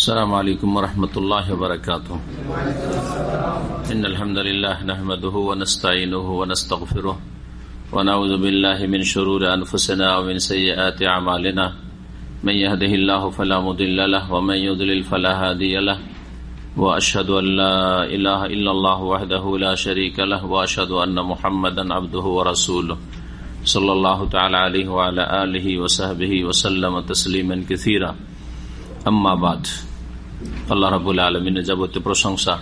السلام علیکم ورحمۃ اللہ وبرکاتہ ان الحمد لله نحمده ونستعینه ونستغفره ونعوذ بالله من شرور انفسنا ومن سيئات اعمالنا من يهده الله فلا مضل له ومن يضلل فلا هادي له. واشهد ان لا اله الا الله وحده لا شريك له واشهد ان محمدا عبده ورسوله. صلی اللہ تعالی علیہ وعلی آلہ وصحبہ وسلم تسلیما كثيرا. اما بعد. আল্লাহ রাবুল আলমিনের যাবতীয় প্রশংসা।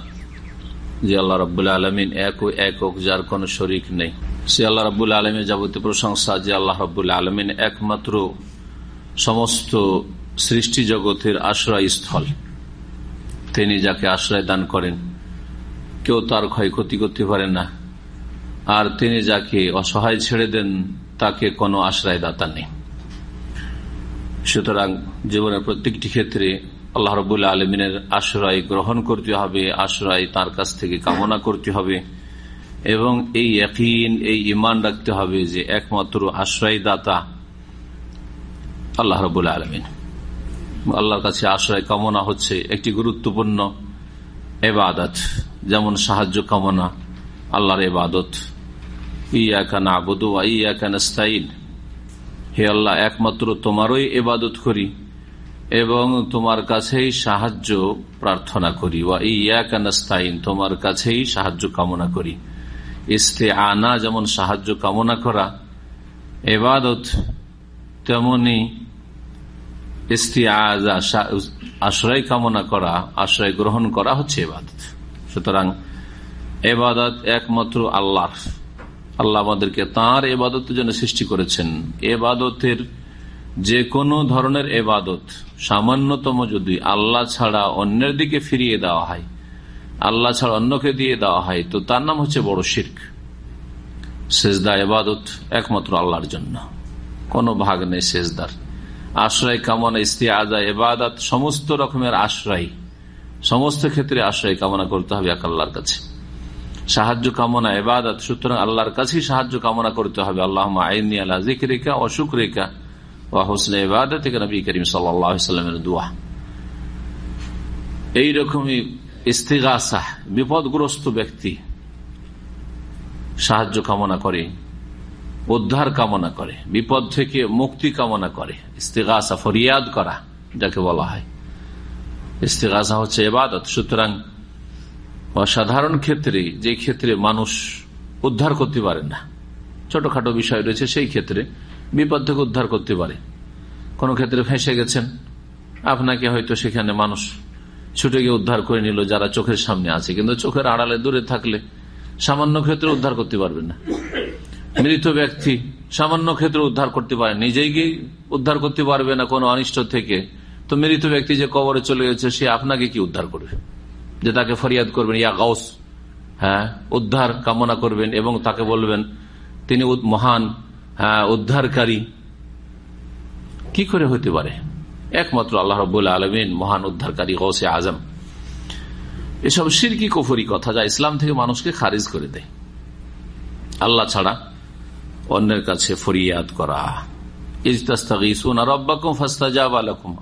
যে আল্লাহ রাবুল আলমিন এক ও একক যার কোন শরিক নেই। সে আল্লাহ রাবুল আলমের যাবতীয় প্রশংসা যে আল্লাহ রাবুল আলমিন একমাত্র সমস্ত সৃষ্টি জগতের আশ্রয় স্থল তিনি যাকে আশ্রয় দান করেন, কেউ তার ক্ষয়ক্ষতি করতে পারে না। আর তিনি যাকে অসহায় ছেড়ে দেন, তাকে কোনো আশ্রয়দাতা নেই। সুতরাং জীবনের প্রত্যেকটি ক্ষেত্রে আল্লাহ রবুল্লা আলমিনের আশ্রয় গ্রহণ করতে হবে, আশ্রয় তার কাছ থেকে কামনা করতে হবে এবং এই একইন এই ইমান রাখতে হবে যে একমাত্র আশ্রয় দাতা আল্লাহ রবুল্লা আলমিন। আল্লাহর কাছে আশ্রয় কামনা হচ্ছে একটি গুরুত্বপূর্ণ এবাদত যেমন সাহায্য কামনা, আল্লাহর এবাদত ইয়া কানা আবুদু ইয়া কানাস্তাইন হে আল্লাহ, একমাত্র তোমারই এবাদত করি। এবং তোমার কাছেই সাহায্য প্রার্থনা করি। ওয়া ইয়া কানাস্তাইন তোমার কাছেই সাহায্য কামনা করি। ইস্তে আনা যেমন সাহায্য কামনা করা। এবাদত, তেমনি আশ্রয় কামনা করা, আশ্রয় গ্রহণ করা হচ্ছে এবাদত। সুতরাং এবাদত একমাত্র আল্লাহ আল্লাহ আমাদেরকে তাঁর এবাদতের জন্য সৃষ্টি করেছেন। এবাদতের যে কোনো ধরনের এবাদত সামান্যতম যদি আল্লাহ ছাড়া অন্যের দিকে ফিরিয়ে দেওয়া হয়, আল্লাহ ছাড়া অন্যকে দিয়ে দেওয়া হয়, তো তার নাম হচ্ছে বড় শির্ক। সেজদা, এবাদত একমাত্র আল্লাহর জন্য। কোনো ভাগ নেই সেজদার। আশ্রয় কামনা, ইস্তিয়াজা, এবাদত সমস্ত রকমের আশ্রয়, সমস্ত ক্ষেত্রে আশ্রয় কামনা করতে হবে এক আল্লাহর কাছে। সাহায্য কামনা, এবাদত, সুতরাং আল্লাহর কাছেই সাহায্য কামনা করতে হবে। আল্লাহ আইনি আল্লাহ জিক রেখা অসুখ রেখা এইরকমই ইস্তেগাসাহ বিপদগ্রস্ত ব্যক্তি সাহায্য কামনা করে, উদ্ধার কামনা করে, বিপদ থেকে মুক্তি কামনা করে, ইস্তেগাসা, ফরিয়াদ করা, যাকে বলা হয়। ইস্তেগাসা হচ্ছে এবাদত সুতরাং অসাধারণ ক্ষেত্রে, যে ক্ষেত্রে মানুষ উদ্ধার করতে পারে না, ছোটখাটো বিষয় রয়েছে সেই ক্ষেত্রে বিপদ থেকে উদ্ধার করতে পারে। কোন ক্ষেত্রে ফেঁসে গেছেন। আপনাকে হয়তো সেখানে মানুষ ছুটে গিয়ে উদ্ধার করে নিল যারা চোখের সামনে আছে। কিন্তু চোখের আড়ালে দূরে থাকলে সামান্য ক্ষেত্রে উদ্ধার করতে পারবেন না। মৃত ব্যক্তি সামান্য ক্ষেত্রে উদ্ধার করতে পারে। নিজেই গিয়ে উদ্ধার করতে পারবে না কোনো অনিষ্ট থেকে? তো মৃত ব্যক্তি যে কবরে চলে গেছে, সে আপনাকে কি উদ্ধার করবে? যে তাকে ফরিয়াদ করবেন, ইয়া গাউস হ্যাঁ উদ্ধার কামনা করবেন এবং তাকে বলবেন, তিনি মহান উদ্ধারকারী। কি করে হতে পারে? একমাত্র আল্লাহ রবুল্লা আলমিন মহান উদ্ধারকারী গৌসে আজম। এসব সিরকি কফরি কথা যা ইসলাম থেকে মানুষকে খারিজ করে দেয়। আল্লাহ ছাড়া অন্যের কাছে ফরিয়াদ করা।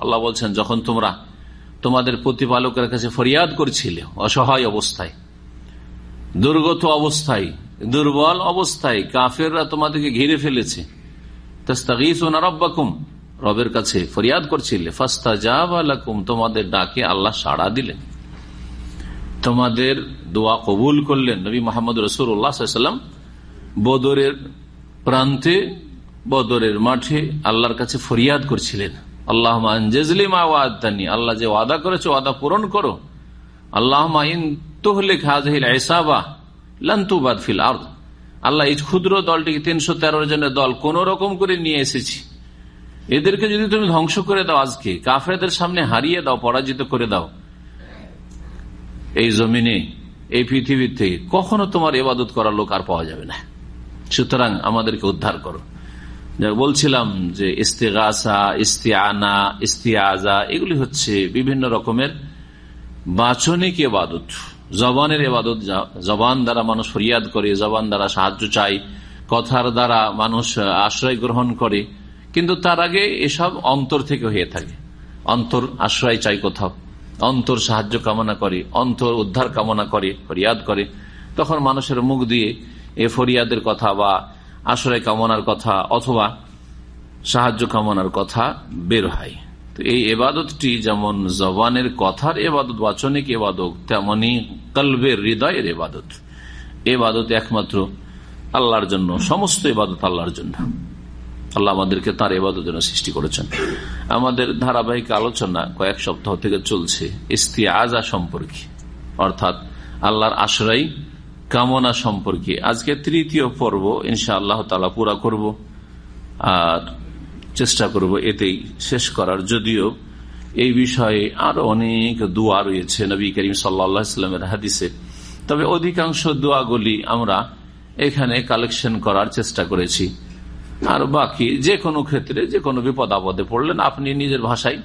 আল্লাহ বলছেন, যখন তোমরা তোমাদের প্রতিপালকের কাছে ফরিয়াদ করছিলে, অসহায় অবস্থায়, দুর্গত অবস্থায় দুর্বল অবস্থায় কাফেররা তোমাদেরকে ঘিরে ফেলেছে। রবের কাছে ফরিয়াদ করছিলে। ফাস্তা জাবালাকুম তোমাদের ডাকে আল্লাহ সাড়া দিলেন। তোমাদের দোয়া কবুল করলেন নবী মোহাম্মদ রসুল্লাহাম বদরের প্রান্তে, বদরের মাঠে আল্লাহর কাছে ফরিয়াদ করছিলেন। আল্লাহ আল্লাহ যে ওয়াদা করেছে, ওয়াদা পূরণ করো। আল্লাহ আল্লাহ এই ক্ষুদ্র দলটিকে তিনশো তেরো জনের দল কোন রকম করে নিয়ে এসেছি। এদেরকে যদি তুমি ধ্বংস করে দাও আজকে, কাফেরদের সামনে হারিয়ে দাও, পরাজিত করে দাও, এই জমিনে, এই পৃথিবীর থেকে কখনো তোমার এবাদত করার লোক আর পাওয়া যাবে না। সুতরাং আমাদেরকে উদ্ধার করো। বলছিলাম যে ইস্তেগাসা ইস্তিয়ানা ইস্তিয়াজা, এগুলি হচ্ছে বিভিন্ন রকমের বাচনিক এবাদত জবানের এবাদত জবান দ্বারা মানুষ ফরিয়াদ করে, জবান দ্বারা সাহায্য চাই কথার দ্বারা মানুষ আশ্রয় গ্রহণ করে। কিন্তু তার আগে এসব অন্তর থেকে হয়ে থাকে। অন্তর আশ্রয় চাই কোথাও। অন্তর সাহায্য কামনা করে, অন্তর উদ্ধার কামনা করে, ফরিয়াদ করে। তখন মানুষের মুখ দিয়ে এ ফরিয়াদের কথা বা আশ্রয় কামনার কথা অথবা সাহায্য কামনার কথা বের হয়। তো এই এবাদতটি যেমন জবানের কথার এবাদত, বাচনিক এবাদত, তেমনি কলবের হৃদয়ের এবাদত। এবাদত একমাত্র আল্লাহর জন্য, সমস্ত এবাদত আল্লাহর জন্য। আল্লাহ আমাদেরকে তার এবাদত জন্য সৃষ্টি করেছেন। আমাদের ধারাবাহিক আলোচনা কয়েক সপ্তাহ থেকে চলছে ইস্তিয়াজা সম্পর্কে। অর্থাৎ আল্লাহর আশ্রয় কামনা সম্পর্কে। আজকে তৃতীয় পর্ব ইনশা আল্লাহ তালা পুরা করব। আর চেষ্টা করব এতেই শেষ করার। যদিও এই বিষয়ে আরও অনেক দোয়া রয়েছে নবী করিম সাল্লামের হাদিসে। তবে অধিকাংশ দোয়াগুলি আমরা এখানে কালেকশন করার চেষ্টা করেছি। আর বাকি যে কোনো ক্ষেত্রে, যে কোনো বিপদ আপদে পড়লেন আপনি নিজের ভাষায়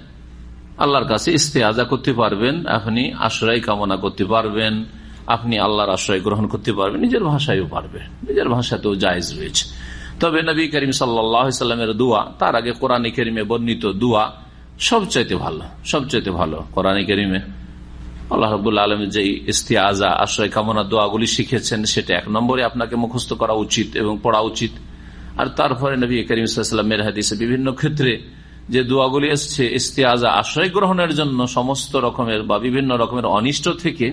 আল্লাহর কাছে ইস্তেহাজা করতে পারবেন, আপনি আশ্রয় কামনা করতে পারবেন, আপনি আল্লাহর আশ্রয় গ্রহণ করতে পারবেন, নিজের ভাষায়ও পারবেন। নিজের ভাষাতেও জায়জ রয়েছে। তবে নবী করিম সাল্লামের দোয়া, তার আগে কোরআন করিমে বর্ণিত দোয়া সবচাইতে ভালো সবচাইতে ভালো। কোরআন করিমে আল্লাহ রবুল আলম যে ইস্তিয়াজা, আশ্রয় কামনা দোয়াগুলি শিখেছেন, সেটা এক নম্বরে আপনাকে মুখস্থ করা উচিত এবং পড়া উচিত। আর তারপরে নবী করিম সাল্লামের হাদিসে বিভিন্ন ক্ষেত্রে যে দোয়াগুলি এসছে, ইস্তিয়াজা, আশ্রয় গ্রহণের জন্য সমস্ত রকমের বা বিভিন্ন রকমের অনিষ্ট থেকে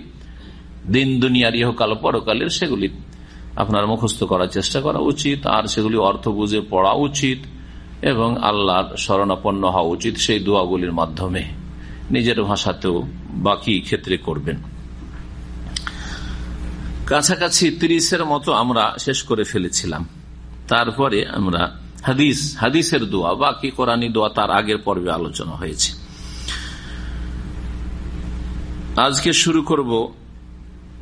দিন দুনিয়ার ইহকাল পরকালের সেগুলি আপনার মুখস্থ করার চেষ্টা করা উচিত, আর সেগুলি অর্থ বুঝে পড়া উচিত, এবং আল্লাহর শরণাপন্ন হওয়া উচিত সেই দোয়াগুলির মাধ্যমে। নিজের ভাষাতেও বাকি ক্ষেত্রে করবেন। কাছাকাছি তিরিশের মতো আমরা শেষ করে ফেলেছিলাম। তারপরে আমরা হাদিস, হাদিসের দোয়া, বাকি কোরআনী দোয়া তার আগের পর্বে আলোচনা হয়েছে। আজকে শুরু করব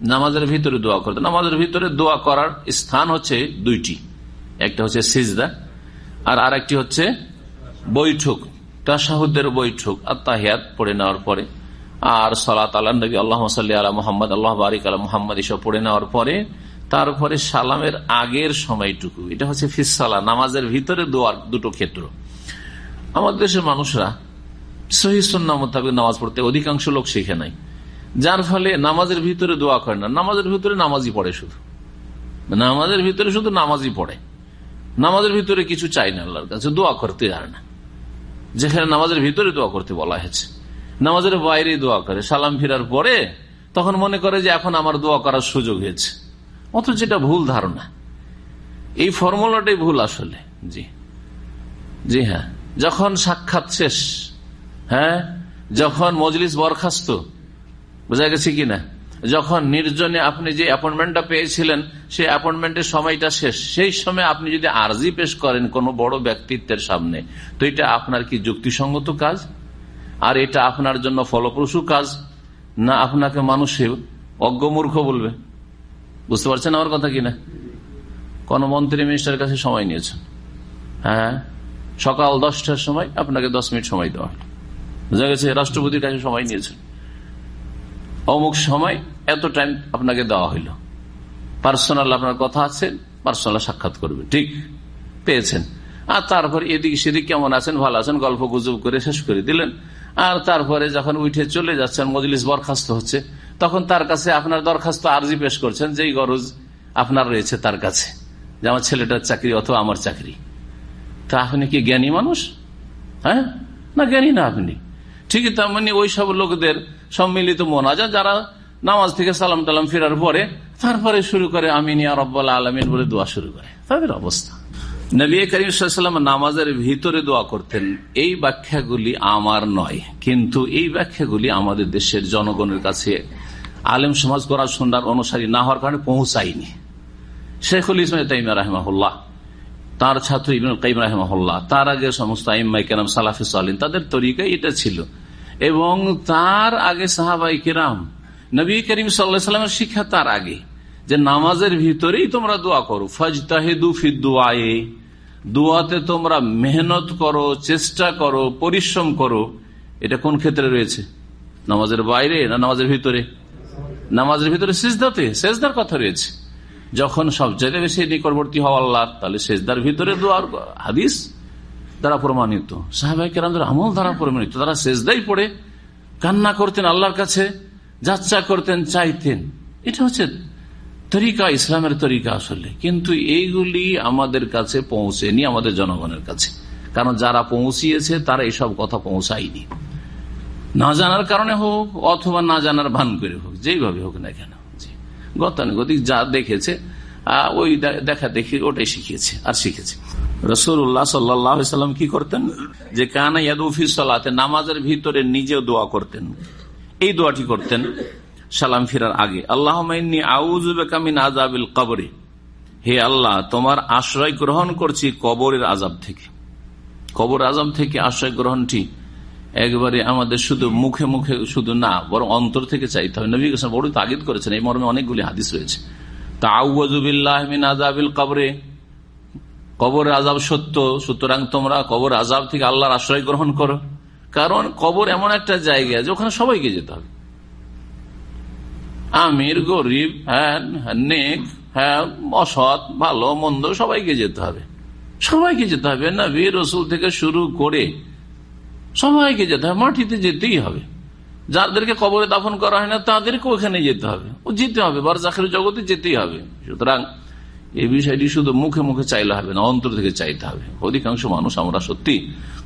নামাজের ভিতরে দোয়া করতেন নামাজের ভিতরে দোয়া করার স্থান হচ্ছে দুইটি। একটা হচ্ছে সিজদা, আর আর একটি হচ্ছে বৈঠক তাসাহুদের বৈঠক আর তাহিয়াত পড়ে নেওয়ার পরে। আর সালাত আল্লাহ আল্লাহ সাল্লি আলা মোহাম্মদ, আল্লাহ বারিক আলা মোহাম্মদ এসব পড়ে নেওয়ার পরে, তারপরে সালামের আগের সময়টুকু। এটা হচ্ছে ফিসালা নামাজের ভিতরে দোয়ার দুটো ক্ষেত্র। আমাদের দেশের মানুষরা সহিসন্না মোতাবেক নামাজ পড়তে অধিকাংশ লোক শিখে নাই। যার ফলে নামাজের ভিতরে দোয়া করে না। নামাজের ভিতরে নামাজই পড়ে শুধু। নামাজের ভিতরে শুধু নামাজই পড়ে। নামাজের ভিতরে কিছু চাই না আল্লাহর কাছে, দোয়া করতে জানে না। যেখানে নামাজের ভিতরে দোয়া করতে বলা হয়েছে। নামাজের বাইরে দোয়া করে, সালাম ফিরার পরে তখন মনে করে যে এখন আমার দোয়া করার সুযোগ হয়েছে। অথচ যেটা ভুল ধারণা। এই ফর্মুলাটাই ভুল আসলে। জি। জি হ্যাঁ। যখন সাক্ষাৎ শেষ হ্যাঁ যখন মজলিস বরখাস্ত বোঝা গেছে কিনা যখন নির্জনে আপনি যে অ্যাপয়েন্টমেন্টটা পেয়েছিলেন, সেই অ্যাপয়েন্টমেন্টের সময়টা শেষ। সেই সময় আপনি যদি আর্জি পেশ করেন কোনো বড় ব্যক্তিত্বের সামনে, তো এটা আপনার কি যুক্তিসঙ্গত কাজ? আর এটা আপনার জন্য ফলপ্রসূ কাজ? না আপনাকে মানুষে অজ্ঞমূর্খ বলবে? বুঝতে পারছেন আমার কথা কিনা কোন মন্ত্রী মিনিস্টারের কাছে সময় নিয়েছেন। হ্যাঁ? সকাল দশটার সময় আপনাকে দশ মিনিট সময় দেওয়া। বোঝা গেছে? রাষ্ট্রপতির কাছে সময় নিয়েছেন। অমুক সময় এত টাইম আপনাকে দেওয়া হইল। পার্সোনাল আপনার কথা আছে পার্সোনাল সাক্ষাৎ করবে, ঠিক? পেয়েছেন। আর তারপর এদিক সেদিক কেমন আছেন, ভালো আছেন, গল্প গুজব করে শেষ করে দিলেন। আর তারপরে যখন উঠে চলে যাচ্ছেন, মজলিস বরখাস্ত হচ্ছে, তখন তার কাছে আপনার দরখাস্ত আর্জি পেশ করছেন, যেই গরজ আপনার রয়েছে তার কাছে, যে আমার ছেলেটার চাকরি অথবা আমার চাকরি। তা আপনি কি জ্ঞানী মানুষ? হ্যাঁ? না জ্ঞানী না আপনি? ঠিকই তার মানে ওই সব লোকদের সম্মিলিত মোনাজা যারা নামাজ থেকে সালাম টালাম ফেরার পরে তারপরে শুরু করে আমিনিয়া রব্বাল আলমিন বলে দোয়া শুরু করে। তাদের অবস্থা। নবী করিম নামাজের ভিতরে দোয়া করতেন, এই ব্যাখ্যাগুলি আমার নয়, কিন্তু এই ব্যাখ্যাগুলি আমাদের দেশের জনগণের কাছে আলেম সমাজ করা সন্ধ্যার অনুসারী না হওয়ার কারণে পৌঁছায়নি। শেখুল ইসমাই তাইমা রাহমাহুল্লাহ, তার ছাত্র ইবনুল কাইম রাহমাহুল্লাহ, তার আগে সমস্ত আইম্মাই কেনাম সালাফি সালিন তাদের তরিকায় এটা ছিল এবং তার আগে সাহাবাই কিরাম, নবী করিম সাল্লামের শিক্ষা তার আগে, যে নামাজের ভিতরেই তোমরা দোয়া করো। ফাজতাহেদু ফিদুয়ায়ে দোয়াতে তোমরা মেহনত করো, চেষ্টা করো, পরিশ্রম করো। এটা কোন ক্ষেত্রে রয়েছে? নামাজের বাইরে না নামাজের ভিতরে? নামাজের ভিতরে সেজদাতে, সেজদার কথা রয়েছে। যখন সবচেয়ে বেশি নিকটবর্তী হওয়া আল্লাহ, তাহলে সেজদার ভিতরে দোয়ার হাদিস দ্বারা প্রমাণিত। সাহেবাই কেরামদের আমল দ্বারা প্রমাণিত। তারা সেজদাই পড়ে, কান্না করতেন আল্লাহর কাছে যাচ্ছা করতেন, চাইতেন। এটা হচ্ছে তরিকা, ইসলামের তরিকা আসলে। কিন্তু এইগুলি আমাদের কাছে পৌঁছেনি আমাদের জনগণের কাছে। কারণ যারা পৌঁছিয়েছে, তারা এসব কথা পৌঁছায়নি। না জানার কারণে হোক, অথবা না জানার ভান করে হোক, যেইভাবে হোক না কেন। গতানুগতিক যা দেখেছে ওই দেখা দেখি ওটাই শিখিয়েছে, আর শিখেছে। রসুল্লাহ সাল্লাম কি করতেন? যে কানা ইয়াদুফিস সালাতে, নামাজের ভিতরে নিজেও দোয়া করতেন। এই দোয়াটি করতেন, সালাম ফিরার আগে। আল্লাহ আউজুবিন আজাবিল কবরে। হে আল্লাহ, তোমার আশ্রয় গ্রহণ করছি কবরের আজাব থেকে। কবর আজাব থেকে আশ্রয় গ্রহণটি একবারে আমাদের শুধু মুখে মুখে শুধু না, বরং অন্তর থেকে চাইতে হবে। নবী বড় তাগিদ করেছেন। এই মর্মে অনেকগুলি হাদিস রয়েছে। তাউজুবিল্লাহমিন আজাবিল কবরে। কবর আজাব সত্য, সুতরাং তোমরা কবর আজাব থেকে আল্লাহর আশ্রয় গ্রহণ করো। কারণ কবর এমন একটা জায়গা যে ওখানে সবাইকে যেতে হবে। আমির, গরিব হ্যাঁ নেক হ্যাঁ অসৎ, ভালো, মন্দ সবাইকে যেতে হবে। সবাইকে যেতে হবে। না বীর রসুল থেকে শুরু করে সবাইকে যেতে হবে। মাটিতে যেতেই হবে। যাদেরকে কবরে দাফন করা হয় না তাদেরকে ওখানে যেতে হবে। ও যেতে হবে। বারজাখের জগতে যেতেই হবে। সুতরাং এই বিষয়টি শুধু মুখে মুখে চাইলে হবে না, অন্তর থেকে চাইতে হবে। অধিকাংশ মানুষ আমরা সত্যি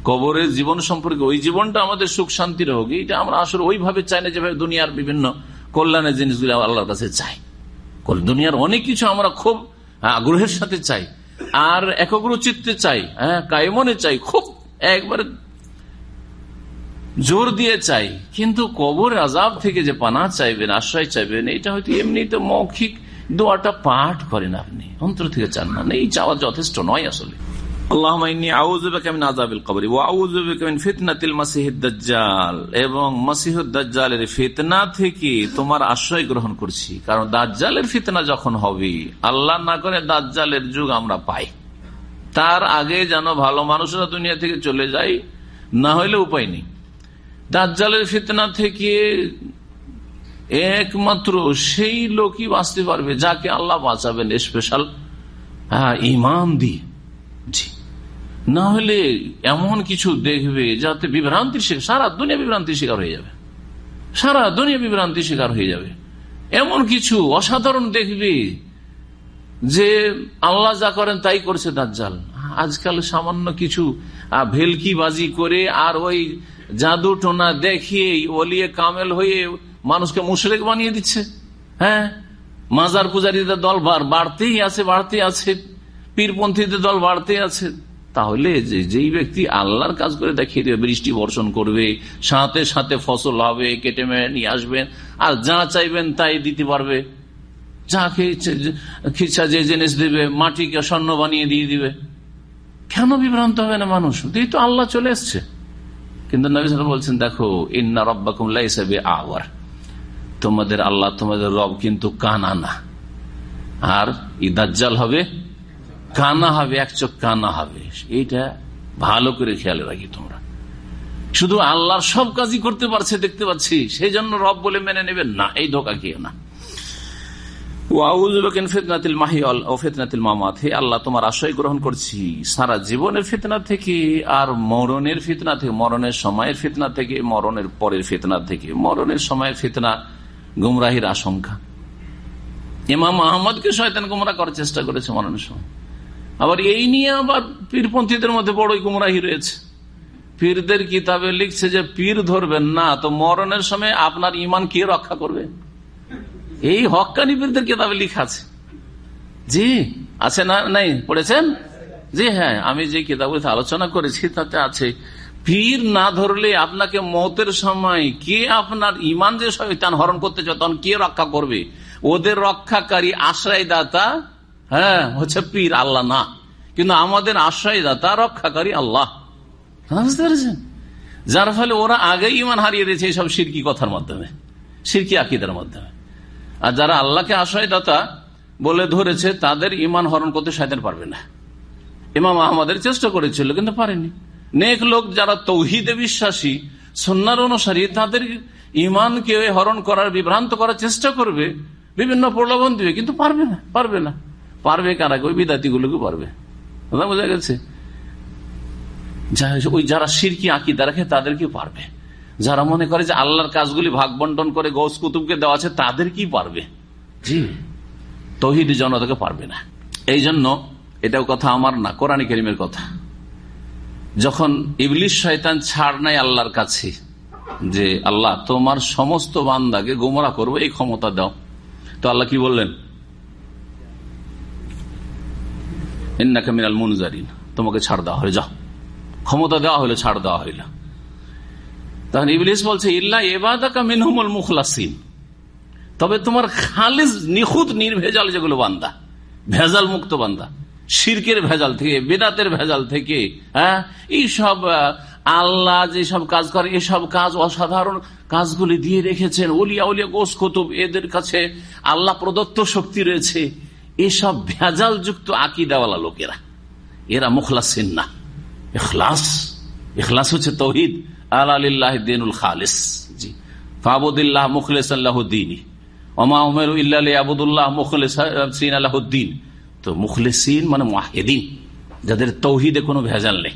কবরের জীবন সম্পর্কে ওই জীবনটা আমাদের সুখ শান্তির হোক এইটা আমরা আসলে ওইভাবে চাই না যেভাবে দুনিয়ার বিভিন্ন কল্যাণের জিনিসগুলো আল্লাহর কাছে চাই। দুনিয়ার অনেক কিছু আমরা খুব আগ্রহের সাথে চাই। আর একগ্র চিত্তে চাই হ্যাঁ কায়মনে চাই, খুব একবারে জোর দিয়ে চাই। কিন্তু কবর আজাব থেকে যে পানা চাইবেন, আশ্রয় চাইবেন, এটা হয়তো এমনিতে মৌখিক দোয়াটা পাঠ করেন আপনি। অন্তর থেকে চান না। এই চাওয়া যথেষ্ট নয় আসলে। এবং থেকে তোমার আশ্রয় গ্রহণ করছি। কারণ দাজ্জালের ফিতনা যখন হবে, আল্লাহ না করে দাজ্জালের যুগ আমরা পাই। তার আগে যেন ভালো মানুষরা দুনিয়া থেকে চলে যায়, না হইলে উপায় নেই। দাজ্জালের ফিতনা থেকে একমাত্র সেই লোকই বাঁচতে পারবে, যাকে আল্লাহ বাঁচাবেন স্পেশাল হ্যাঁ ইমান দিয়ে। জি। না হলে এমন কিছু দেখবে যাতে বিভ্রান্তির শিকার, সারা দুনিয়া বিভ্রান্তির শিকার হয়ে যাবে। সারা দুনিয়া বিভ্রান্তির শিকার হয়ে যাবে। এমন কিছু অসাধারণ দেখবে যে আল্লাহ যা করেন তাই করছে দাজ্জাল। আজকাল সামান্য কিছু ভেলকি বাজি করে আর ওই জাদু টোনা দেখিয়ে ওলিয়ে কামেল হয়ে মানুষকে মুশরেক বানিয়ে দিচ্ছে। হ্যাঁ? মাজার পূজারীদের দল বাড়তেই আছে বাড়তে আছে। পীরপন্থীদের দল বাড়তে আছে। তাহলে যেই ব্যক্তি আল্লাহর কাজ করে দেখিয়ে দেবে, বৃষ্টি বর্ষণ করবে, সাথে সাথে ফসল হবে, কেটে মেরে নিয়ে আসবেন, আর যা চাইবেন তাই দিতে পারবে। যাকে খিচ্ছা যে জিনিস দেবে, মাটিকে স্বর্ণ বানিয়ে দিয়ে দিবে। কেন বিভ্রান্ত হবে না মানুষ? এই তো আল্লাহ চলে এসছে। কিন্তু নবী বলছেন, দেখো, ইন্না রব্বাকুমলা হিসাবে আওয়ার তোমাদের আল্লাহ তোমাদের রব কিন্তু কানা না আর ইদাজ্জাল হবে, কানা হবে, এক চোখ কানা হবে। এইটা ভালো করে খেয়াল রাখি তোমরা। শুধু আল্লাহর সব কাজই করতে পারছে, দেখতে পাচ্ছি। সেই জন্য রব বলে মেনে নেবেন না, এই ধোকা খেয়ে না। আল্লাহ, তোমার আশয় গ্রহণ করছি। সারা জীবনের ফিতনা থেকে আর মরণের ফিতনা থেকে, মরণের সময়ের ফিতনা থেকে, মরণের পরের ফিতনা থেকে। মরণের সময়ের ফিতনা গুমরাহির আশঙ্কা। ইমাম আহমদকে শয়তান গুমরা করার চেষ্টা করেছে মরণের সময়। আবার এই নিয়ে আবার পীরপন্থীদের মধ্যে বড়ই গুমরাহি রয়েছে। পীরদের কিতাবে লিখছে যে, পীর ধরবেন না, তো মরণের সময় আপনার ইমান কে রক্ষা করবে? এই হকানি পীরদের কিতাবে লিখা আছে। জি, আছে না নাই? পড়েছেন? জি হ্যাঁ আমি যে কিতাবগুলিতে আলোচনা করেছি, তাতে আছে। পীর না ধরলে আপনাকে মতের সময় কে আপনার ইমান যে শয়তান হরণ করতে চায়, তখন কে রক্ষা করবে? ওদের রক্ষাকারী আশ্রয়দাতা হ্যাঁ হচ্ছে পীর, আল্লাহ না। কিন্তু আমাদের আশ্রয়দাতা, রক্ষাকারী আল্লাহ। বুঝতে পেরেছেন? যার ফলে ওরা আগে ইমান হারিয়ে দিয়েছে এইসব সিরকি কথার মাধ্যমে, সিরকি আকিদের মাধ্যমে। আর যারা আল্লাহকে আশ্রয়দাতা বলে ধরেছে, তাদের ইমান হরণ করতে সাইতেন পারবে না। ইমাম আহমদের চেষ্টা করেছিল, কিন্তু পারেনি। নেক লোক যারা তৌহিদে বিশ্বাসী সন্ন্যার অনুসারী, তাদের ইমানকে হরণ করার, বিভ্রান্ত করার চেষ্টা করবে, বিভিন্ন প্রলোভন দিবে, কিন্তু পারবে না পারবে না। পারবে কারা ওই বিদাতি গুলোকে পারবে বোঝা গেছে? ওই যারা সিরকি আঁকিদা রাখে, তাদেরকে পারবে। যারা মনে করে যে আল্লাহর কাজগুলি ভাগ বন্টন করে গৌস কুতুবকে দেওয়া আছে তাদের কি পারবে। জি। তহিদ জনতাকে পারবে না। এই জন্য এটাও কথা আমার না, কোরআন করিমের কথা। যখন ইবলিশ শয়তান ছাড় নাই আল্লাহর কাছে, যে আল্লাহ, তোমার সমস্ত বান্দাকে গোমরা করব, এই ক্ষমতা দাও। তো আল্লাহ কি বললেন? তোমাকে ছাড় দেওয়া হয়ে যাও। ক্ষমতা দেওয়া হইল ছাড় দেওয়া হইল তখন ইবলিস বলছে, ইল্লা এবাদাকা মিনহুমুল মুখলাসিন। তবে তোমার খালিজ, নিখুঁত, নির্ভেজাল যেগুলো বান্দা, ভেজাল মুক্ত বান্দা শিরকের ভেজাল থেকে, বেদাতের ভেজাল থেকে হ্যাঁ? এইসব আল্লাহ যেসব কাজ করে এসব কাজ অসাধারণ কাজগুলি দিয়ে রেখেছেন। ওলিয়া উলিয়া গোস কতুব, এদের কাছে আল্লাহ প্রদত্ত শক্তি রয়েছে। এসব ভেজাল যুক্ত আকিদাওয়ালা লোকেরা। এরা মুখলাসিন না। এখলাস এখলাস হচ্ছে তৌহিদ। আল্লাহ দিনুল খালিস। জি। ফাবুদুল্লাহ মুখলেসাল্লাহ দিনী ওমা উমের ইল্লা আবুদুল্লাহ মুখলেসিন আল্লাহদ্দিন তো মুখলেসিন মানে মাহেদিন যাদের তৌহিদে কোনো ভেজাল নেই,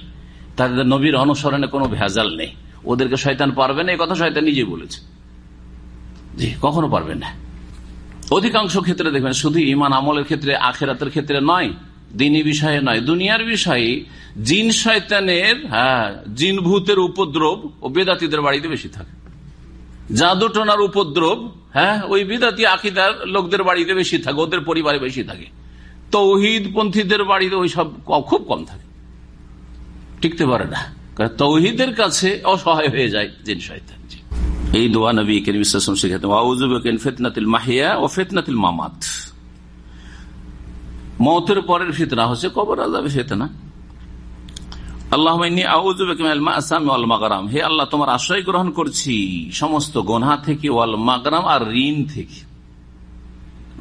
তাদের নবীর অনুসরণে কোনো ভেজাল নেই। ওদেরকে শয়তান পারবে না, এই কথা শয়তান নিজে বলেছে। জি, কখনো পারবে না। অধিকাংশ ক্ষেত্রে দেখবেন, শুধু ইমান আমলের ক্ষেত্রে, আখেরাতের ক্ষেত্রে নয় দিনী বিষয়ে নয়, দুনিয়ার বিষয়ে জিন শয়তানের হ্যাঁ জিন ভূতের উপদ্রব ও বেদাতিদের বাড়িতে বেশি থাকে। জাদু টোনার উপদ্রব হ্যাঁ ওই বিদাতি আকিদার লোকদের বাড়িতে বেশি থাকে, ওদের পরিবারে বেশি থাকে। তৌহিদ পন্থীদের বাড়িতে ওই সব খুব কম থাকে। টিকতে পারে না। তৌহিদের কাছে অসহায় হয়ে যায় জিন শয়তান এই দোয়া নবী কেন বিশ্বাস শিখাতেন ফেতনাতিল মাহিয়া ও ফেতনাতিল মামাত। মতের পরের ফিতনা হচ্ছে কবর আজাবে ফেতনা। আল্লাহ হে আল্লাহ, তোমার আশ্রয় গ্রহণ করছি। সমস্ত গোনা থেকে, ওয়াল মাগরাম আর ঋণ থেকে।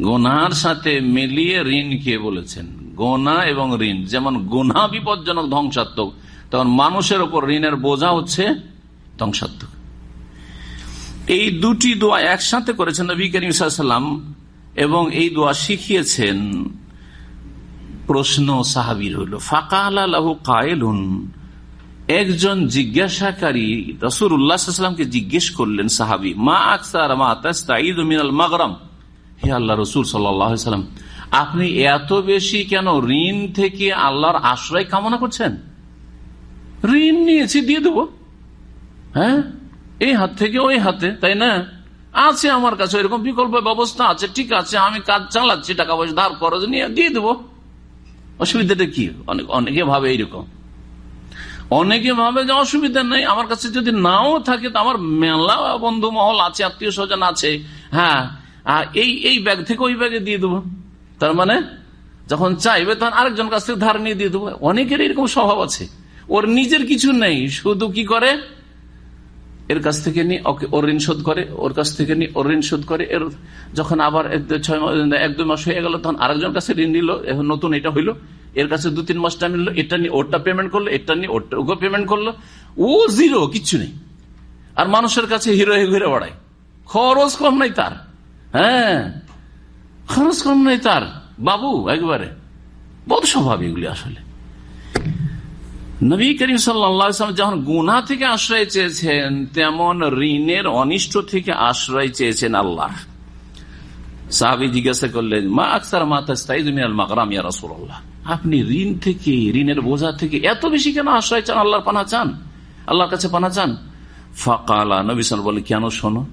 গোনার সাথে মিলিয়ে ঋণ কে বলেছেন? গোনা এবং ঋণ। যেমন গোনা বিপজ্জনক, ধ্বংসাত্মক তখন মানুষের উপর ঋণের বোঝা হচ্ছে ধ্বংসাত্মক। এই দুটি দোয়া একসাথে করেছেন নবী করিম সাল্লাম এবং এই দোয়া শিখিয়েছেন প্রশ্ন সাহাবির হইল ফাঁকা আল্লাহ কায়েলুন একজন জিজ্ঞাসাকারী রসুর উল্লাহামকে জিজ্ঞেস করলেন সাহাবি, মা আকসার মা তাস্তাঈদ মিনাল মাগরাম? হে আল্লাহ রসুল সাল্লাম, আপনি এত বেশি কেন ঋণ থেকে আল্লাহর আশ্রয় কামনা করছেন? ঋণ নিয়েছি, দিয়ে দেব। হ্যাঁ? এই হাত থেকে ওই হাতে, তাই না? আছে আমার কাছে এরকম বিকল্প ব্যবস্থা আছে, ঠিক আছে, আমি কাজ চালাচ্ছি, টাকা পয়সা ধার খরচ নিয়ে দিয়ে দেবো। অসুবিধাটা কি? অনেক অনেকে ভাবে এইরকম। অনেকে ভাবে যে অসুবিধা নেই, আমার কাছে যদি নাও থাকে তো আমার মেলা বন্ধু মহল আছে, আত্মীয় স্বজন আছে। হ্যাঁ এই এই ব্যাগ থেকে ওই ব্যাগে দিয়ে দেবো। তার মানে যখন চাইবে তখন আরেকজন কাছ থেকে ধার নিয়ে দিয়ে দেবো। অনেকের এরকম স্বভাব আছে। ওর নিজের কিছু নেই, শুধু কি করে? এর কাছ থেকে ওকে, ওর ঋণ শোধ করে, ওর কাছ থেকে নিয়ে ওর ঋণ শোধ করে। এর যখন আবার ছয় এক, দুই মাস হয়ে গেল, তখন আরেকজন কাছে ঋণ নিল এখন নতুন এটা হইল। এর কাছে দু, তিন মাস টাইম নিল, এটা নিয়ে ওরটা পেমেন্ট করল, এটা নিয়ে ওরটা ওকে পেমেন্ট করল। ও জিরো কিচ্ছু নেই। আর মানুষের কাছে হিরো হয়ে ঘুরে খরচ কম নাই তার। হ্যাঁ। খরচ কম নাই তার। বাবু, একবারে। বহুত স্বভাব এগুলি আসলে। নবী করিম সাল্লাম যখন গুনা থেকে আশ্রয় চেয়েছেন, তেমন ঋণের অনিষ্ট থেকে আশ্রয় চেয়েছেন আল্লাহ। সাহাবি জিজ্ঞাসা করলেন, মা আকসার মাতাল মাকরাম ইয়া রাসুল্লাহ আপনি ঋণ থেকে, ঋণের বোঝা থেকে এত বেশি কেন আশ্রয় চান? আল্লাহর পানা চান? আল্লাহর কাছে পানা চান? ফাঁকা নবী সাল বলে কেন শোনো?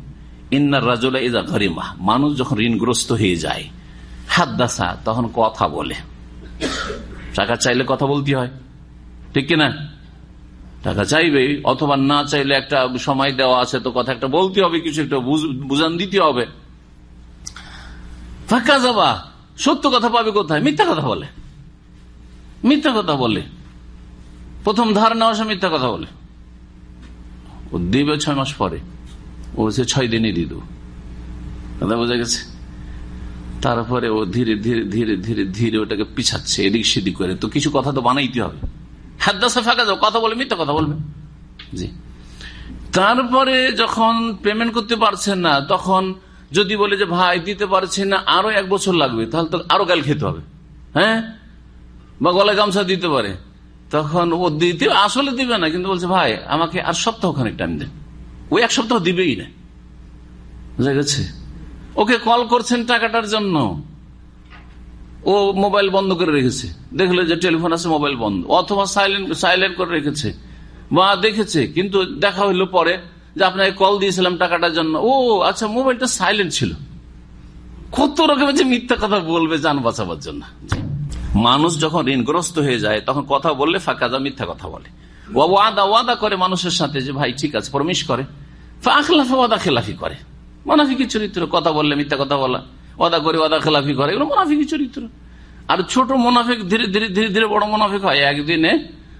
ইন্নার রাজুল্লাহ ইজা গরিমা মানুষ যখন ঋণগ্রস্ত হয়ে যায় হাত দাসা তখন কথা বলে। টাকা চাইলে কথা বলতে হয়। ঠিক কিনা? টাকা চাইবে, অথবা না চাইলে একটা সময় দেওয়া আছে তো কথা একটা বলতে হবে, কিছু একটা বুঝান দিতে হবে। ফাঁকা যাবা। সত্য কথা পাবে কোথায়? মিথ্যা কথা বলে। মিথ্যা কথা বলে। প্রথম ধার নেওয়া মিথ্যা কথা বলে। দিবে ছয় মাস পরে। ও সে ছয় দিনই দিয়ে দেবো বোঝা গেছে? তারপরে ও ধীরে ধীরে ধীরে ধীরে ধীরে ওটাকে পিছাচ্ছে, এদিক সেদিক করে। তো কিছু কথা তো বানাইতে হবে। ফাঁকা কথা বলে মিথ্যা কথা বলবে। জি। তারপরে যখন পেমেন্ট করতে পারছেন না, তখন যদি বলে যে, ভাই, দিতে পারছি না, আরও এক বছর লাগবে, তাহলে তো আরও গাল খেতে হবে। হ্যাঁ? বা গলায় গামছা দিতে পারে। তখন ও দিতে, আসলে দিবে না, কিন্তু বলছে, ভাই, আমাকে আর সপ্তাহ খানিক টাইম দেন। ওই এক সপ্তাহ দিবেই না। বুঝা গেছে? ওকে কল করছেন টাকাটার জন্য। ও মোবাইল বন্ধ করে রেখেছে। দেখলে যে টেলিফোন আছে, মোবাইল বন্ধ। অথবা সাইলেন্ট সাইলেন্ট করে রেখেছে। বা দেখেছে, কিন্তু দেখা হইল পরে যে আপনাকে কল দিয়েছিলাম টাকাটার জন্য। ও আচ্ছা মোবাইলটা সাইলেন্ট ছিল। কত রকমের যে মিথ্যা কথা বলবে যান বাঁচাবার জন্য। মানুষ যখন ঋণগ্রস্ত হয়ে যায়, তখন কথা বললে ফাঁকা, যা মিথ্যা কথা বলে। ওয়াদা ওয়াদা করে মানুষের সাথে যে, ভাই, ঠিক আছে প্রমিশ করে। আখলাফে খেলাফি করে। মোনাফিকি চরিত্র, কথা বললে মিথ্যা কথা বলা। ওয়াদা করে ওয়াদা খেলাফি করে, এগুলো মোনাফিকি চরিত্র। আর ছোট মোনাফিক, ধীরে ধীরে ধীরে ধীরে বড় মোনাফিক হয়। একদিনে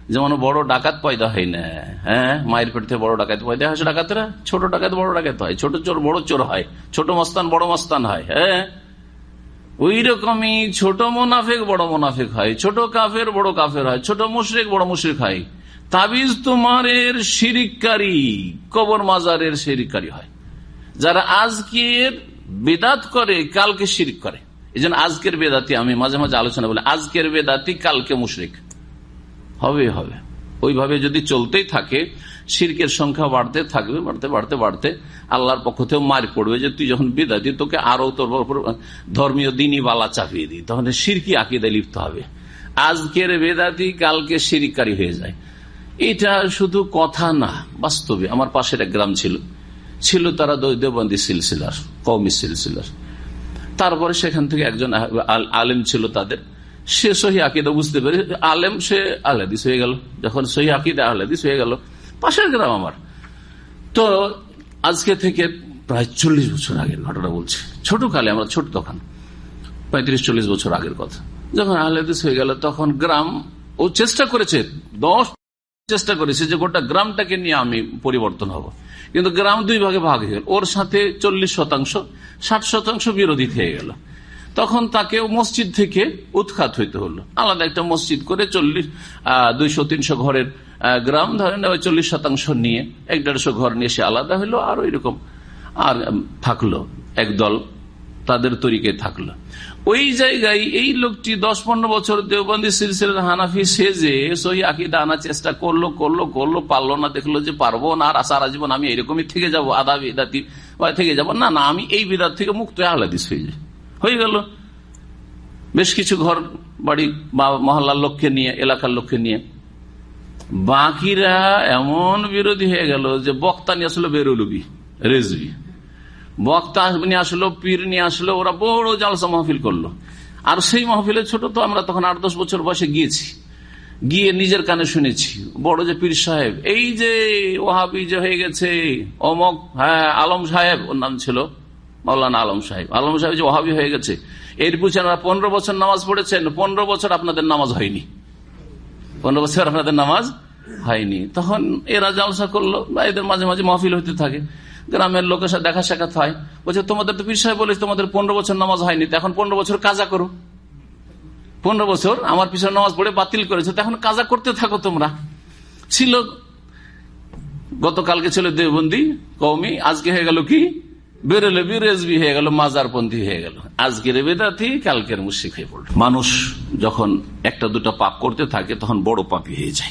যেমন বড় ডাকাত পয়দা হয় না। হ্যাঁ মায়ের পেট থেকে বড় ডাকাত পয়দা হয়েছে ডাকাতরা ছোট ডাকাত, বড় ডাকাত হয়। ছোট চোর, বড় চোর হয়। ছোট মস্তান, বড় মস্তান হয়। হ্যাঁ ওই রকমই ছোট মোনাফেক, বড় মোনাফেক হয়। ছোট কাফের, বড় কাফের হয়। ছোট মুশরেক, বড় মুশরিক হয়। তাবিজ তোমারের শিরিককারী, কবর মাজারের শিরিককারী হয়। যারা আজকের বেদাত করে, কালকে শিরিক করে। এই আজকের বেদাতি আমি মাঝে মাঝে আলোচনা বলি, আজকের বেদাতি, কালকে মুশরিক। হবে হবে। ওইভাবে যদি চলতেই থাকে, শিরকের সংখ্যা বাড়তে থাকবে, বাড়তে বাড়তে বাড়তে আল্লাহর পক্ষ থেকে মার পড়বে যে তুই যখন বিদাতি, তোকে আরও তোর ধর্মীয় দিনই বালা চাপিয়ে দিই। তখন সিরকি আকিদায় লিপ্ত হবে। আজকের বেদাতি, কালকে সিরিকারী হয়ে যায়। এটা শুধু কথা না, বাস্তবে। আমার পাশের এক গ্রাম ছিল। ছিল তারা দেবন্দি সিলসিলার কৌমি সিলসিলার। তারপরে সেখান থেকে একজন আলেম ছিল তাদের। সে সহি আকিদা বুঝতে পেরে আলেম, সে আহ্লাদিস হয়ে গেল। যখন সহি আকিদা, আহ্লাদিস হয়ে গেল। পাশের গ্রাম আমার। তো আজকে থেকে প্রায় চল্লিশ বছর আগের ঘটনা বলছি। ছোট কালে আমরা ছোট তখন। পঁয়ত্রিশ, চল্লিশ বছর আগের কথা। যখন আহ্লাদিস হয়ে গেল, তখন গ্রাম ও চেষ্টা করেছে দশ চেষ্টা করেছে যে গোটা গ্রামটাকে নিয়ে আমি পরিবর্তন হব। কিন্তু গ্রাম দুই ভাগে ভাগ হয়ে গেল। ওর সাথে চল্লিশ শতাংশ, ষাট শতাংশ বিরোধী হয়ে গেল। তখন তাকে মসজিদ থেকে উৎখাত হইতে হলো। আলাদা একটা মসজিদ করে চল্লিশ দুইশো, তিনশো ঘরের গ্রাম ধরেন, ওই চল্লিশ শতাংশ নিয়ে এক দেড়শো ঘর নিয়ে সে আলাদা হইল আর ওই রকম আর থাকল। একদল তাদের তরিকে থাকল। ওই জায়গায় এই লোকটি দশ পনেরো বছর দেওবন্দি সিলসিল হানাফি সেজে সহি আকিদা আনার চেষ্টা করল করল করল, পারল না, দেখল যে পারব না, আর সারা জীবন আমি এরকমই থেকে যাব, আদা বিদাতি থেকে যাব। না না, আমি এই বিদাত থেকে মুক্ত আহ্লাদিস হয়ে হয়ে গেল। বেশ কিছু ঘর বাড়ি বা মহল্লার লোককে নিয়ে, এলাকার লোককে নিয়ে। বাকিরা এমন বিরোধী হয়ে গেল যে বক্তা নিয়ে আসলো বেরুলবি, রেজবি। বক্তা নিয়ে আসলো, পীর নিয়ে আসলো, ওরা বড় জালসা মাহফিল করল। আর সেই মাহফিলের ছোট তো, আমরা তখন আট দশ বছর বয়সে গিয়েছি। গিয়ে নিজের কানে শুনেছি, বড় যে পীর সাহেব, এই যে ওহাবি যে হয়ে গেছে, অমক হ্যাঁ আলম সাহেব, ওর নাম ছিল মৌলানা আলম সাহেব। আলম সাহেব যে ওহাবি হয়ে গেছে, এর বুঝছেন পনেরো বছর নামাজ পড়েছেন, পনেরো বছর আপনাদের নামাজ হয়নি। পনেরো বছর আপনাদের নামাজ হয়নি। তখন এরা জালসা করল, বা এদের মাঝে মাঝে মহফিল হইতে থাকে। গ্রামের লোকের সাথে দেখা সাক্ষাৎ হয়। বলছে, তোমাদের তো সাহেব বলে তোমাদের পনেরো বছর নামাজ হয়নি। এখন পনেরো বছর কাজা করো। পনেরো বছর আমার পিছনে নামাজ পড়ে বাতিল করেছে। তখন কাজা করতে থাকো তোমরা। ছিল, গতকালকে ছিল দেবন্দি কৌমি আজকে হয়ে গেল কি? বেরোলে বিরেজবি হয়ে গেল, মাজারপন্থী হয়ে গেল। আজকের বেদাতি, কালকের মুশিক হয়ে পড়ল। মানুষ যখন একটা দুটা পাপ করতে থাকে, তখন বড় পাপি হয়ে যায়।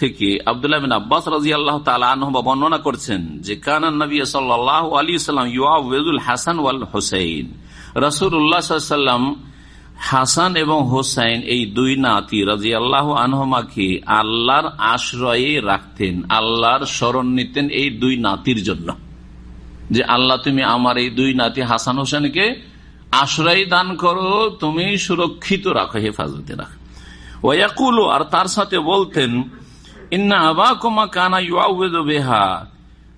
থেকে আবদুল্লাহ বিন আব্বাস রাজি আল্লাহ তালা বর্ণনা করছেন যে কানান নবী সাল্লাহ আলী সাল্লাম ইউল হাসান ওয়াল হোসাইন। রসুল্লাহাম হাসান এবং হোসাইন এই দুই নাতি রাজি আল্লাহ আনহমাকে আল্লাহর আশ্রয়ে রাখতেন, আল্লাহর স্মরণ নিতেন এই দুই নাতির জন্য। যে, আল্লাহ, তুমি আমার এই দুই নাতি হাসান হোসেনকে আশ্রয় দান করো, তুমি সুরক্ষিত রাখো, হেফাজতে রাখো। ওয়াকুল আর তার সাথে বলতেন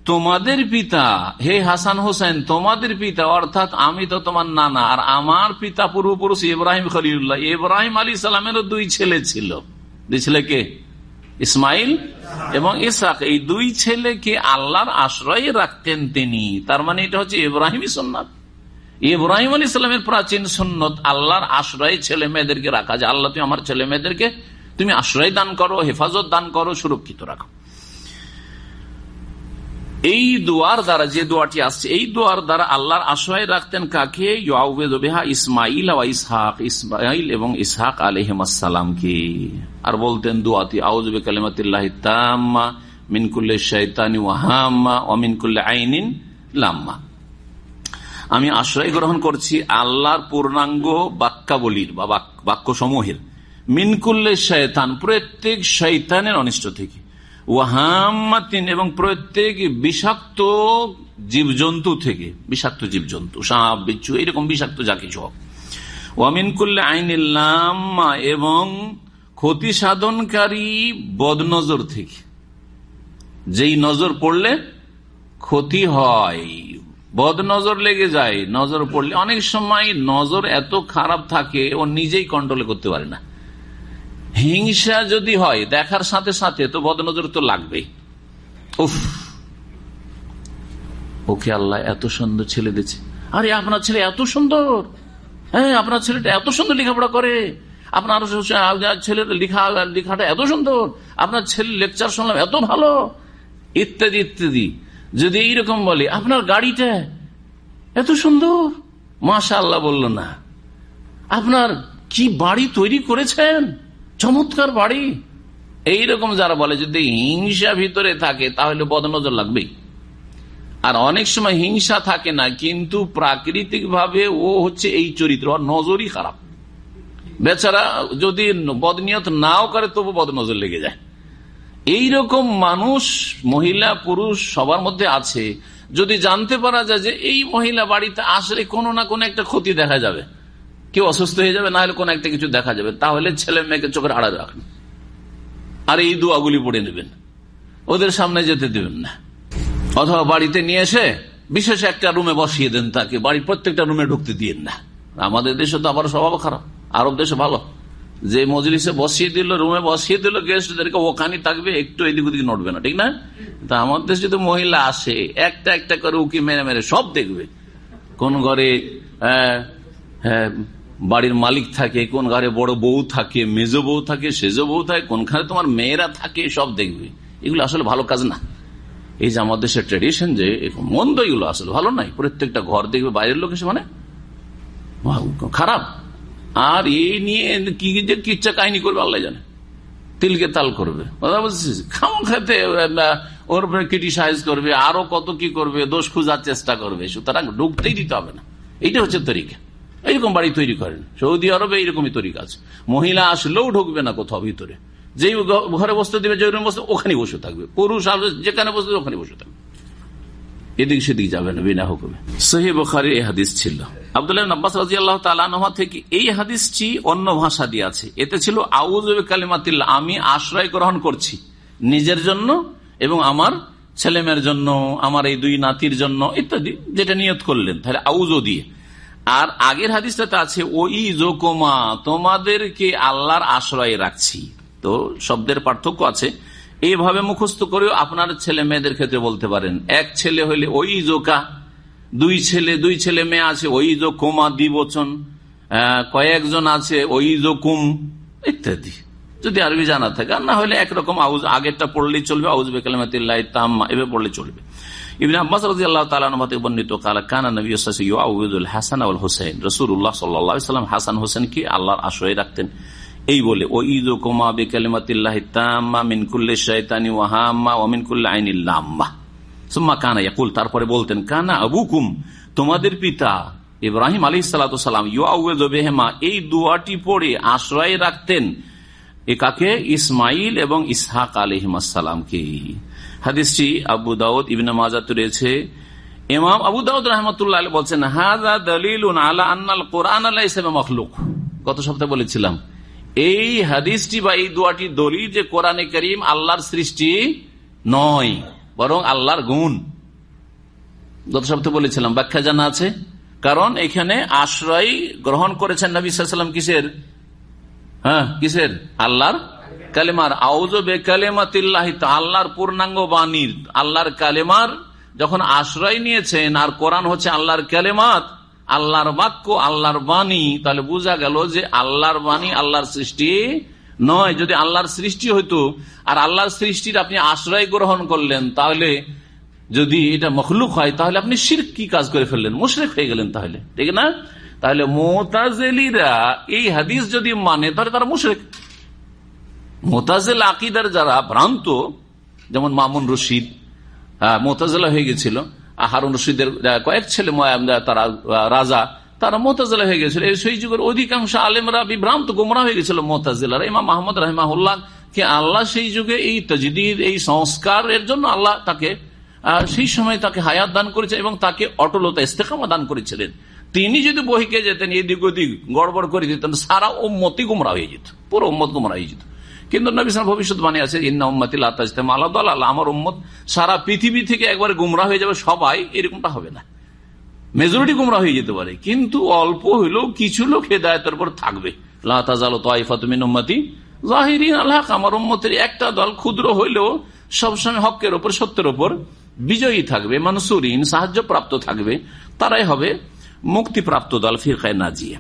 তোমাদের পিতা, হে হাসান হোসেন, তোমাদের পিতা, অর্থাৎ আমি তো তোমার নানা, আর আমার পিতা পূর্বপুরুষ ইব্রাহিম খলিউল্লাহ ইব্রাহিম আলী সালামেরও দুই ছেলে ছিল। দুই ছেলে কে? ইসমাইল এবং ইসাক এই দুই ছেলেকে আল্লাহর আশ্রয় রাখতেন তিনি। তার মানে এটা হচ্ছে ইব্রাহিমই সন্ন্যত ইব্রাহিম আলী ইসলামের প্রাচীন সন্ন্যত আল্লাহর আশ্রয় ছেলে মেয়েদেরকে রাখা যায়। আল্লাহ তুমি আমার ছেলে মেয়েদেরকে তুমি আশ্রয় দান করো, হেফাজত দান করো, সুরক্ষিত রাখো। এই দোয়ার দ্বারা, যে দোয়াটি আসছে, এই দোয়ার দ্বারা আল্লাহর আশ্রয় রাখতেন কাকে? ইসমাইল ইসহাক ইসমাইল এবং ইসহাক আলহিমাসালামকে আর বলতেন দোয়াতি আউজবে কালিমাতিল্লাহ তাম্মা মিনকুল্লে শৈতানি ওয়াহাম্মা অমিনকুল্লে আইনিন লাম্মা। আমি আশ্রয় গ্রহণ করছি আল্লাহর পূর্ণাঙ্গ বাক্যাবলীর বা বাক্য সমূহের মিনকুল্লে শৈতান প্রত্যেক শৈতানের অনিষ্ট থেকে। ওয়াহাম্মাতিন, এবং প্রত্যেক বিষাক্ত জীবজন্তু থেকে। বিষাক্ত জীবজন্তু, সাপ, বিচ্ছু, এরকম বিষাক্ত যা কিছু হোক। ওয়ামিনকুল্লে আইনিল্লাম্মা এবং ক্ষতি সাধনকারী বদনজর থেকে। যেই নজর পড়লে ক্ষতি হয়। বদ নজর লেগে যায়, নজর পড়লে। অনেক সময় নজর এত খারাপ থাকে, ও নিজেই কন্ট্রোল করতে পারে না। হিংসা যদি হয়, দেখার সাথে সাথে তো বদনজর তো লাগবেই। উফ! ওকে আল্লাহ এত সুন্দর ছেলে দিচ্ছে আরে, আপনার ছেলে এত সুন্দর। হ্যাঁ আপনার ছেলেটা এত সুন্দর লেখাপড়া করে। আপনার ছেলের লেখা, লেখাটা এত সুন্দর। আপনার ছেলে লেকচার শুনলাম এত ভালো। ইত্যাদি ইত্যাদি। যদি এইরকম বলে, আপনার গাড়িটা এত সুন্দর? মাশা আল্লাহ বলল না। আপনার কি বাড়ি তৈরি করেছেন? চমৎকার বাড়ি। এইরকম যারা বলে, যদি হিংসা ভিতরে থাকে, তাহলে বদনজর লাগবেই। আর অনেক সময় হিংসা থাকে না, কিন্তু প্রাকৃতিক ভাবে ও হচ্ছে এই চরিত্র নজরই খারাপ। বেচারা যদি বদনিয়ত নাও করে, তবু বদনজর লেগে যায়। এইরকম মানুষ, মহিলা, পুরুষ সবার মধ্যে আছে। যদি জানতে পারা যায় যে এই মহিলা বাড়িতে আসলে কোনো না কোনো একটা ক্ষতি দেখা যাবে। কেউ অসুস্থ হয়ে যাবে, না হলে কোনো একটা কিছু দেখা যাবে। তাহলে ছেলে মেয়েকে চোখের আড়ালে রাখেন। আর এই দোয়াগুলি পড়ে নেবেন ওদের সামনে যেতে দেবেন না। অথবা বাড়িতে নিয়ে এসে বিশেষ একটা রুমে বসিয়ে দেন তাকে। বাড়ির প্রত্যেকটা রুমে ঢুকতে দিয়েন না। আমাদের দেশে তো আবার স্বভাব খারাপ। আরব দেশে ভালো। যে মজলিসে বসিয়ে দিল, রুমে বসিয়ে দিল, গেস্টদেরকে ওখানে থাকবে, একটু এদিক ওদিক নড়বে না, ঠিক না? তা আমাদের দেশে যদি মহিলা আসে, একটা একটা করে উকি মেরে মেরে সব দেখবে। কোন ঘরে বাড়ির মালিক থাকে, কোন ঘরে বড় বউ থাকে, মেজ বউ থাকে, সেজ বউ থাকে কোনখানে তোমার মেয়েরা থাকে, সব দেখবে। এগুলো আসলে ভালো কাজ না। এই যে আমাদের দেশের ট্রেডিশন যে মন্দ এগুলো আসলে ভালো নাই প্রত্যেকটা ঘর দেখবে, বাইরের লোক এসে মানে খারাপ। আর এই নিয়ে কি যে কিচ্ছা কাহিনী করবে, আল্লাহ জানে। তিলকে তাল করবে। খাম খেতে ওর উপরে ক্রিটিসাইজ করবে, আরও কত কি করবে, দোষ খুঁজার চেষ্টা করবে। সুতরাং ঢুকতেই দিতে হবে না। এইটা হচ্ছে তরিকা। এইরকম বাড়ি তৈরি করেন। সৌদি আরবে এইরকমই তৈরি কাজ। মহিলা আসলেও ঢুকবে না কোথাও ভিতরে। যেই ঘরে বসতে দেবে যে বসতে ওখানে বসে থাকবে। পুরুষ আসবে, যেখানে বসতে ওখানে বসে থাকবে। এদিক সেদিক যাবে না, বিনা হুকুমে। সহি এই হাদিস ছিল। আবদুল্লাহ থেকে এই অন্য আছে। এতে ছিল আউজ আমি, আশ্রয় গ্রহণ করছি নিজের জন্য এবং আমার জন্য, আমার এই দুই নাতির জন্য, ইত্যাদি, যেটা নিয়ত করলেন। তাহলে আউজও দিয়ে। আর আগের হাদিসটাতে আছে ওই জোকোমা তোমাদেরকে আল্লাহর আশ্রয়ে রাখছি। তো শব্দের পার্থক্য আছে। এইভাবে মুখস্থ করেও আপনার ছেলে মেয়েদের ক্ষেত্রে বলতে পারেন, এক ছেলে হইলে ওই জোকা দুই ছেলে দুই ছেলে মেয়ে আছে ওই জো কোমা দ্বিবচন কয়েকজন আছে ওই জো কুম ইত্যাদি। যদি আরবি জানা থাকে, আর না হলে একরকম আউজ, আগেরটা পড়লেই চলবে আউজ বেকালামাতিল্লাহ তাম্মা, এভাবে পড়লে চলবে। ইবিন আব্বাস রাজি আল্লাহ তালানমাতে বর্ণিত, কালা কানা নবী ইউল হাসান আউল হোসেন রসুল্লাহ সাল্লাম হাসান হোসেনকে আল্লাহর আশ্রয় রাখতেন। এই বলে ও ঈদ ও কোমা বেকালিমাতিল্লাহ তাম্মা মিনকুল্লে শৈতানি ওয়াহাম্মা ও মিনকুল্লা আইনিল্লাম্মা সুম্মা কানা, ইয়াকুল, তারপরে বলতেন, কানা আবুকুম, তোমাদের পিতা ইব্রাহিম আলী সালাম ইউবেহেমা এই দুয়াটি পড়ে আশ্রয় রাখতেন এ কাকে? ইসমাইল এবং ইসহাক আলহিমাসালামকে হাদিসটি আবু দাউদ ইবিনা মাজাত রয়েছে। ইমাম আবু দাউদ রহমতুল্লাহ বলছেন হাজা দলিল আলা আন্নাল কোরআন আল্লাহ হিসেবে মখলুক। গত সপ্তাহে বলেছিলাম, এই হাদিসটি বা এই দোয়াটি দলিল যে কোরআনে করিম আল্লাহর সৃষ্টি নয়, বরং আল্লাহর গুণ। গত সপ্তাহে বলেছিলাম, ব্যাখ্যা জানা আছে, কারণ এখানে আশ্রয় গ্রহণ করেছেন নবী সাল্লাম কিসের? হ্যাঁ কিসের? আল্লাহর কালেমার আউজ বে বেকালেমাতিল্লাহ আল্লাহর পূর্ণাঙ্গ বাণীর আল্লাহর কালেমার যখন আশ্রয় নিয়েছেন, আর কোরআন হচ্ছে আল্লাহর কালেমাত, আল্লাহর বাক্য, আল্লাহর বাণী, তাহলে বোঝা গেল যে আল্লাহর বাণী আল্লাহর সৃষ্টি নয়। যদি আল্লাহর সৃষ্টি হইতো, আর আল্লাহর সৃষ্টির আপনি আশ্রয় গ্রহণ করলেন, তাহলে যদি এটা মখলুক হয়, তাহলে আপনি শির কি কাজ করে ফেললেন? মুশরেক হয়ে গেলেন তাহলে, ঠিক না? তাহলে মোতাজেলিরা এই হাদিস যদি মানে তাহলে তারা মুশরেক। মোতাজেল আকিদার যারা ভ্রান্ত, যেমন মামুন রশিদ মোতাজেলা হয়ে গেছিল হারুন রশিদের কয়েক ছেলে তারা রাজা, তারা মোতাজেলা হয়ে গেছিল। সেই যুগের অধিকাংশ আলেমরা বিভ্রান্ত গোমরা হয়ে গেছিল মোতাজেলারা। ইমাম মাহমুদ রহমাহুল্লাহ কে আল্লাহ সেই যুগে এই তজদিদ, এই সংস্কার এর জন্য আল্লাহ তাকে সেই সময় তাকে হায়াত দান করেছে এবং তাকে অটলতা, ইস্তেকামা দান করেছিলেন। তিনি যদি বহিকে যেতেন, এদিক ওদিক গড়বড় করে দিতেন, সারা ওম্মতি গুমরা হয়ে যেত, পুরো উম্মত গুমরা হয়ে যেত। কিন্তু ভবিষ্যৎ মানে আছে, ইন্না উম্মতি আলাদা আল্লাহ আমার উম্মত সারা পৃথিবী থেকে একবার গুমরা হয়ে যাবে সবাই, এরকমটা হবে না। মেজরিটি গুমরা হয়ে যেতে পারে, কিন্তু অল্প হইলেও কিছু লোক হেদায়তের উপর থাকবে। আল্লাহ আমার উম্মতের একটা দল ক্ষুদ্র হইলেও সবসময় হকের ওপর সত্যের ওপর বিজয়ী থাকবে, মানসুরিন সাহায্য প্রাপ্ত থাকবে। তারাই হবে মুক্তিপ্রাপ্ত দল ফিরকায় নাজিয়া।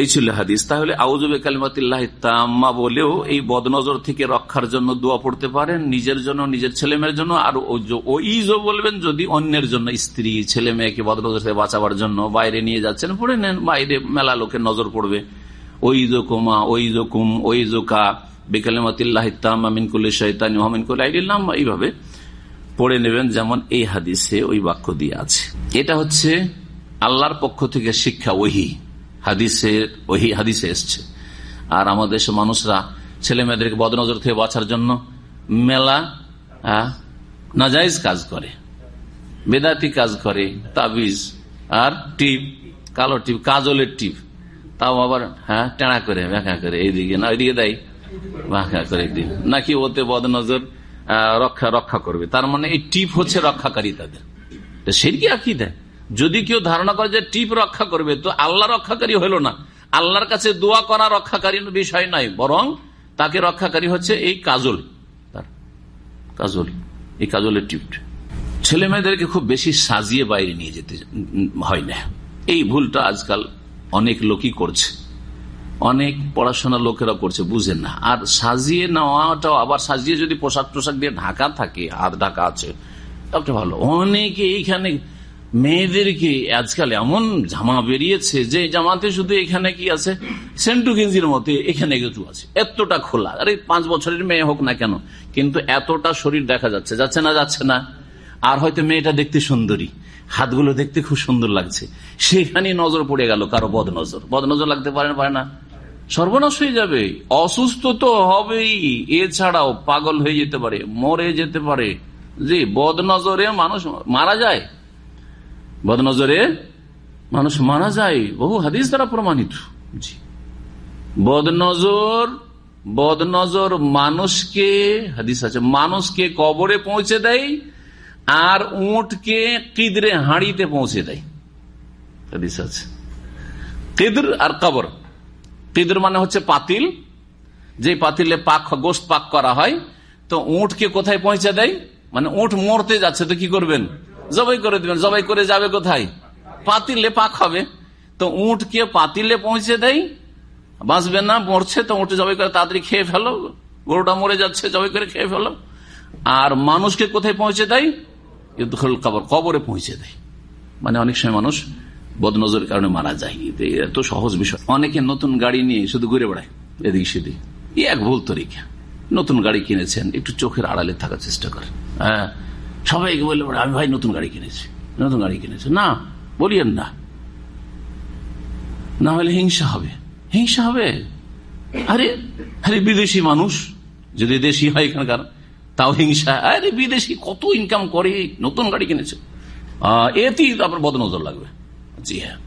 এই ছিল হাদিস। তাহলে আউজুবে কালিমাতিল্লাহ তাম্মা বলেও এই বদনজর থেকে রক্ষার জন্য দোয়া পড়তে পারেন, নিজের জন্য, নিজের ছেলে মেয়ের জন্য, আর ওইজো বলবেন যদি অন্যের জন্য, স্ত্রী ছেলে মেয়েকে বদনজর থেকে বাঁচাবার জন্য বাইরে নিয়ে যাচ্ছেন, পড়ে নেন, বাইরে মেলা লোকের নজর পড়বে। ওই জো কুমা ওই জো কুম ওই জোকা বেকালিমাতিল্লাহ তামিন কুল্লি শৈতানি মহমিন কুল্লাহ এইভাবে পড়ে নেবেন যেমন এই হাদিসে ওই বাক্য দিয়ে আছে। এটা হচ্ছে আল্লাহর পক্ষ থেকে শিক্ষা ওহি। হাদিসে, ওহি হাদিসে এসছে। আর আমাদের দেশের মানুষরা ছেলে মেয়েদেরকে বদনজর থেকে বাঁচার জন্য মেলা নাজাইজ কাজ করে। বেদাতি কাজ করে, তাবিজ, আর টিপ, কালো টিপ, কাজলের টিপ। তাও আবার হ্যাঁ টেড়া করে ব্যাখ্যা করে, এইদিকে না, ওইদিকে দেয় ব্যাখ্যা করে একদিন। নাকি ওতে বদনজর রক্ষা রক্ষা করবে। তার মানে এই টিপ হচ্ছে রক্ষাকারী তাদের। সেরকি আঁকি দেয় যদি কেউ ধারণা করে যে টিপ রক্ষা করবে, তো আল্লাহ রক্ষাকারী হলো না। আল্লাহর কাছে দোয়া করা রক্ষাকারী বিষয় নাই বরং তাকে রক্ষাকারী হচ্ছে এই কাজল, তার কাজল, এই কাজলের টিপ ছেলে মেয়েদেরকে খুব বেশি সাজিয়ে বাইরে নিয়ে যেতে হয় না। এই ভুলটা আজকাল অনেক লোকই করছে। অনেক পড়াশোনার লোকেরা করছে, বুঝেন না। আর সাজিয়ে নেওয়াটাও, আবার সাজিয়ে যদি পোশাক টোশাক দিয়ে ঢাকা থাকে, হাত ঢাকা আছে ভালো। অনেকে এইখানে মেয়েদেরকে আজকাল এমন জামা বেরিয়েছে যে জামাতে শুধু এখানে কি আছে? সেন্টু গেঞ্জির মতে এখানে কিছু আছে। এতটা খোলা। আরে, পাঁচ বছরের মেয়ে হোক না কেন, কিন্তু এতটা শরীর দেখা যাচ্ছে। যাচ্ছে না যাচ্ছে না। আর হয়তো মেয়েটা দেখতে সুন্দরী। হাতগুলো দেখতে খুব সুন্দর লাগছে। সেখানে নজর পড়ে গেল কারও বদ নজর বদ নজর লাগতে পারে না পারে না। সর্বনাশ হয়ে যাবে। অসুস্থ তো হবেই। এছাড়াও পাগল হয়ে যেতে পারে, মরে যেতে পারে। জি বদ নজরে মানুষ মারা যায়। বদনজরে মানুষ মারা যায় বহু হাদিস দ্বারা প্রমাণিত। জি। বদনজর বদনজর মানুষকে হাদিস আছে মানুষকে কবরে পৌঁছে দেয় আর উঁটকে কিদরে হাঁড়িতে পৌঁছে দেয়। হাদিস আছে। কিদর আর কবর। কিদর মানে হচ্ছে পাতিল। যে পাতিলে পাক গোস্ত পাক করা হয় তো উঁটকে কোথায় পৌঁছে দেয়? মানে উঁট মরতে যাচ্ছে তো কি করবেন? জবাই করে দিবেন, জবাই করে যাবে কোথায়? পাতিলে পাক হবে। তো উঠকে পাতিলে পৌঁছে দেয়, বাঁচবে না, মরছে, তো উঠে জবাই করে তাড়াতাড়ি খেয়ে ফেলো। গরুটা মরে যাচ্ছে, জবাই করে খেয়ে ফেলো। আর মানুষকে কোথায় পৌঁছে দেয়? কবর, কবরে পৌঁছে দেয়। মানে অনেক সময় মানুষ বদনজরের কারণে মারা যায়। এত সহজ বিষয়। অনেকে নতুন গাড়ি নিয়ে শুধু ঘুরে বেড়ায়, এদিক সেদিক। এক ভুল তরিকা। নতুন গাড়ি কিনেছেন, একটু চোখের আড়ালে থাকার চেষ্টা করেন। হ্যাঁ সবাইকে বললে, আমি ভাই নতুন গাড়ি কিনেছি, নতুন গাড়ি কিনেছি। না, বলিয়েন না। না হলে হিংসা হবে। হিংসা হবে? আরে আরে বিদেশি মানুষ, যদি দেশি হয় এখানকার, তাও হিংসা। আরে বিদেশি কত ইনকাম করে, নতুন গাড়ি কিনেছে। এতেই তারপর বদনজর লাগবে। জি হ্যাঁ।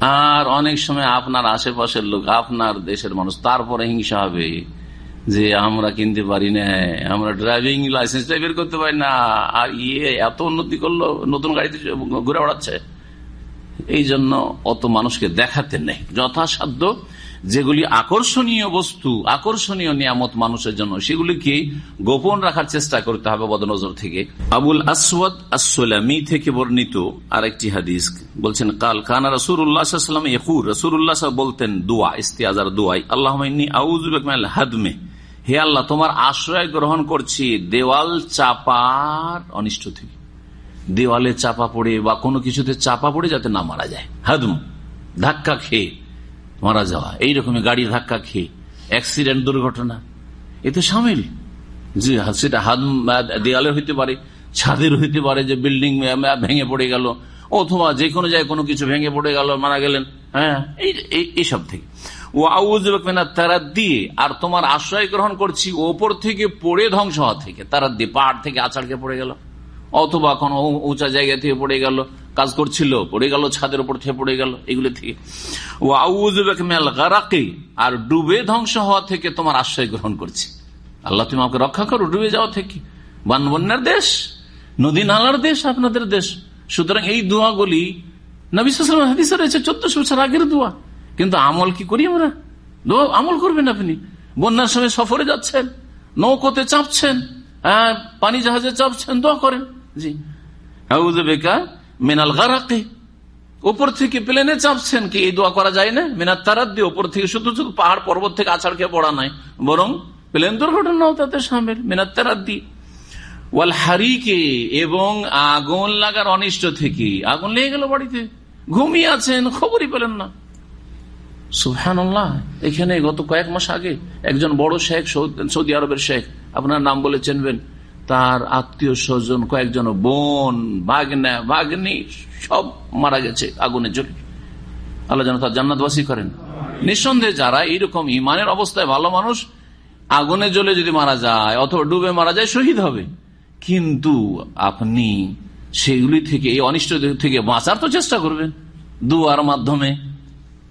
আর অনেক সময় আপনার আশেপাশের লোক, আপনার দেশের মানুষ, তারপরে হিংসা হবে। যে আমরা কিনতে পারি না, আমরা ড্রাইভিং লাইসেন্সটা বের করতে পারি না, আর ইয়ে এত উন্নতি করল, নতুন গাড়িতে ঘুরে বেড়াচ্ছে। এই জন্য অত মানুষকে দেখাতে নেই। যথাসাধ্য যেগুলি আকর্ষণীয় বস্তু, আকর্ষণীয় নিয়ামত মানুষের জন্য, সেগুলিকে গোপন রাখার চেষ্টা করতে হবে বদনজর থেকে। আবুল আসওয়াদ আসলামী থেকে বর্ণিত আরেকটি হাদিস, বলছেন, কাল কানা রসুর উল্লাহাম ইহুর রসুর উল্লাহ বলতেন, দোয়া, ইস্তিয়াজার দোয়াই আল্লাহ হাদমে। হে আল্লাহ, তোমার আশ্রয় গ্রহণ করছি। দেওয়াল চাপার অনিষ্ট থেকে। দেওয়ালে চাপা পড়ে বা কোনো কিছুতে চাপা পড়ে যাতে না মারা যায়। হাদম, ধাক্কা খেয়ে মারা যাওয়া। এইরকমই গাড়ি ধাক্কা খেয়ে। অ্যাক্সিডেন্ট, দুর্ঘটনা। এ তো সামিল। জি সেটা হাত দেয়ালে হইতে পারে, ছাদের হইতে পারে যে বিল্ডিং ভেঙে পড়ে গেল, অথবা যে কোনো জায়গায় কোনো কিছু ভেঙে পড়ে গেল, মারা গেলেন। হ্যাঁ এইসব থেকে। ও আউজনা তারা দিয়ে আর তোমার আশ্রয় গ্রহণ করছি ওপর থেকে পড়ে ধ্বংস হওয়া থেকে। তারা দিয়ে পাহাড় থেকে আছাড়কে পড়ে গেল। অথবা কোনো উঁচা জায়গা থেকে পড়ে গেল, কাজ করছিল, পড়ে গেল, ছাদের উপর থেকে পড়ে গেল, এগুলো থেকে। ও আউজবেকে আর ডুবে ধ্বংস হওয়া থেকে তোমার আশ্রয় গ্রহণ করছি। আল্লাহ, তুমি আমাকে রক্ষা করো, ডুবে যাওয়া থেকে। বান বন্যার দেশ, নদী নালার দেশ, আপনাদের দেশ। সুতরাং এই দোয়াগুলি নবিসাম হাদিসে রয়েছে, চোদ্দশো বছর আগের দোয়া। কিন্তু আমল কি করি আমরা? আমল করবেন আপনি। বন্যার সময় সফরে যাচ্ছেন, নৌকোতে চাপছেন পানি জাহাজে চাপছেন, দোয়া করেন। জি। বেকা মেনাল গারাকে। ওপর থেকে প্লেনে চাপছেন কি, এই দোয়া করা যায় না? মেনার তারার দিয়ে ওপর থেকে শুধু শুধু পাহাড় পর্বত থেকে আছাড় খেয়ে পড়া নাই। বরং প্লেন দুর্ঘটনাও তাতে সামিল মেনার তারার দিয়ে ওয়াল হারিকে, এবং আগুন লাগার অনিষ্ট থেকে। আগুন লেগে গেল বাড়িতে। ঘুমিয়ে আছেন, খবরই পেলেন না। সুহানুল্লাহ এখানে গত কয়েক মাস আগে একজন বড় শেখ সৌদি আরবের শেখ, আপনার নাম বলে চেনবেন, তার আত্মীয় স্বজন, কয়েকজন বোন, ভাগনা, ভাগ্নি, সব মারা গেছে, আগুনে জ্বলে। আল্লাহ যেন তার জান্নাতবাসী করেন। নিঃসন্দেহে যারা এইরকম ইমানের অবস্থায় ভালো মানুষ, আগুনে জ্বলে যদি মারা যায়, অথবা ডুবে মারা যায়, শহীদ হবে। কিন্তু আপনি সেগুলি থেকে, এই অনিষ্ট থেকে বাঁচার তো চেষ্টা করবেন। দুয়ার মাধ্যমে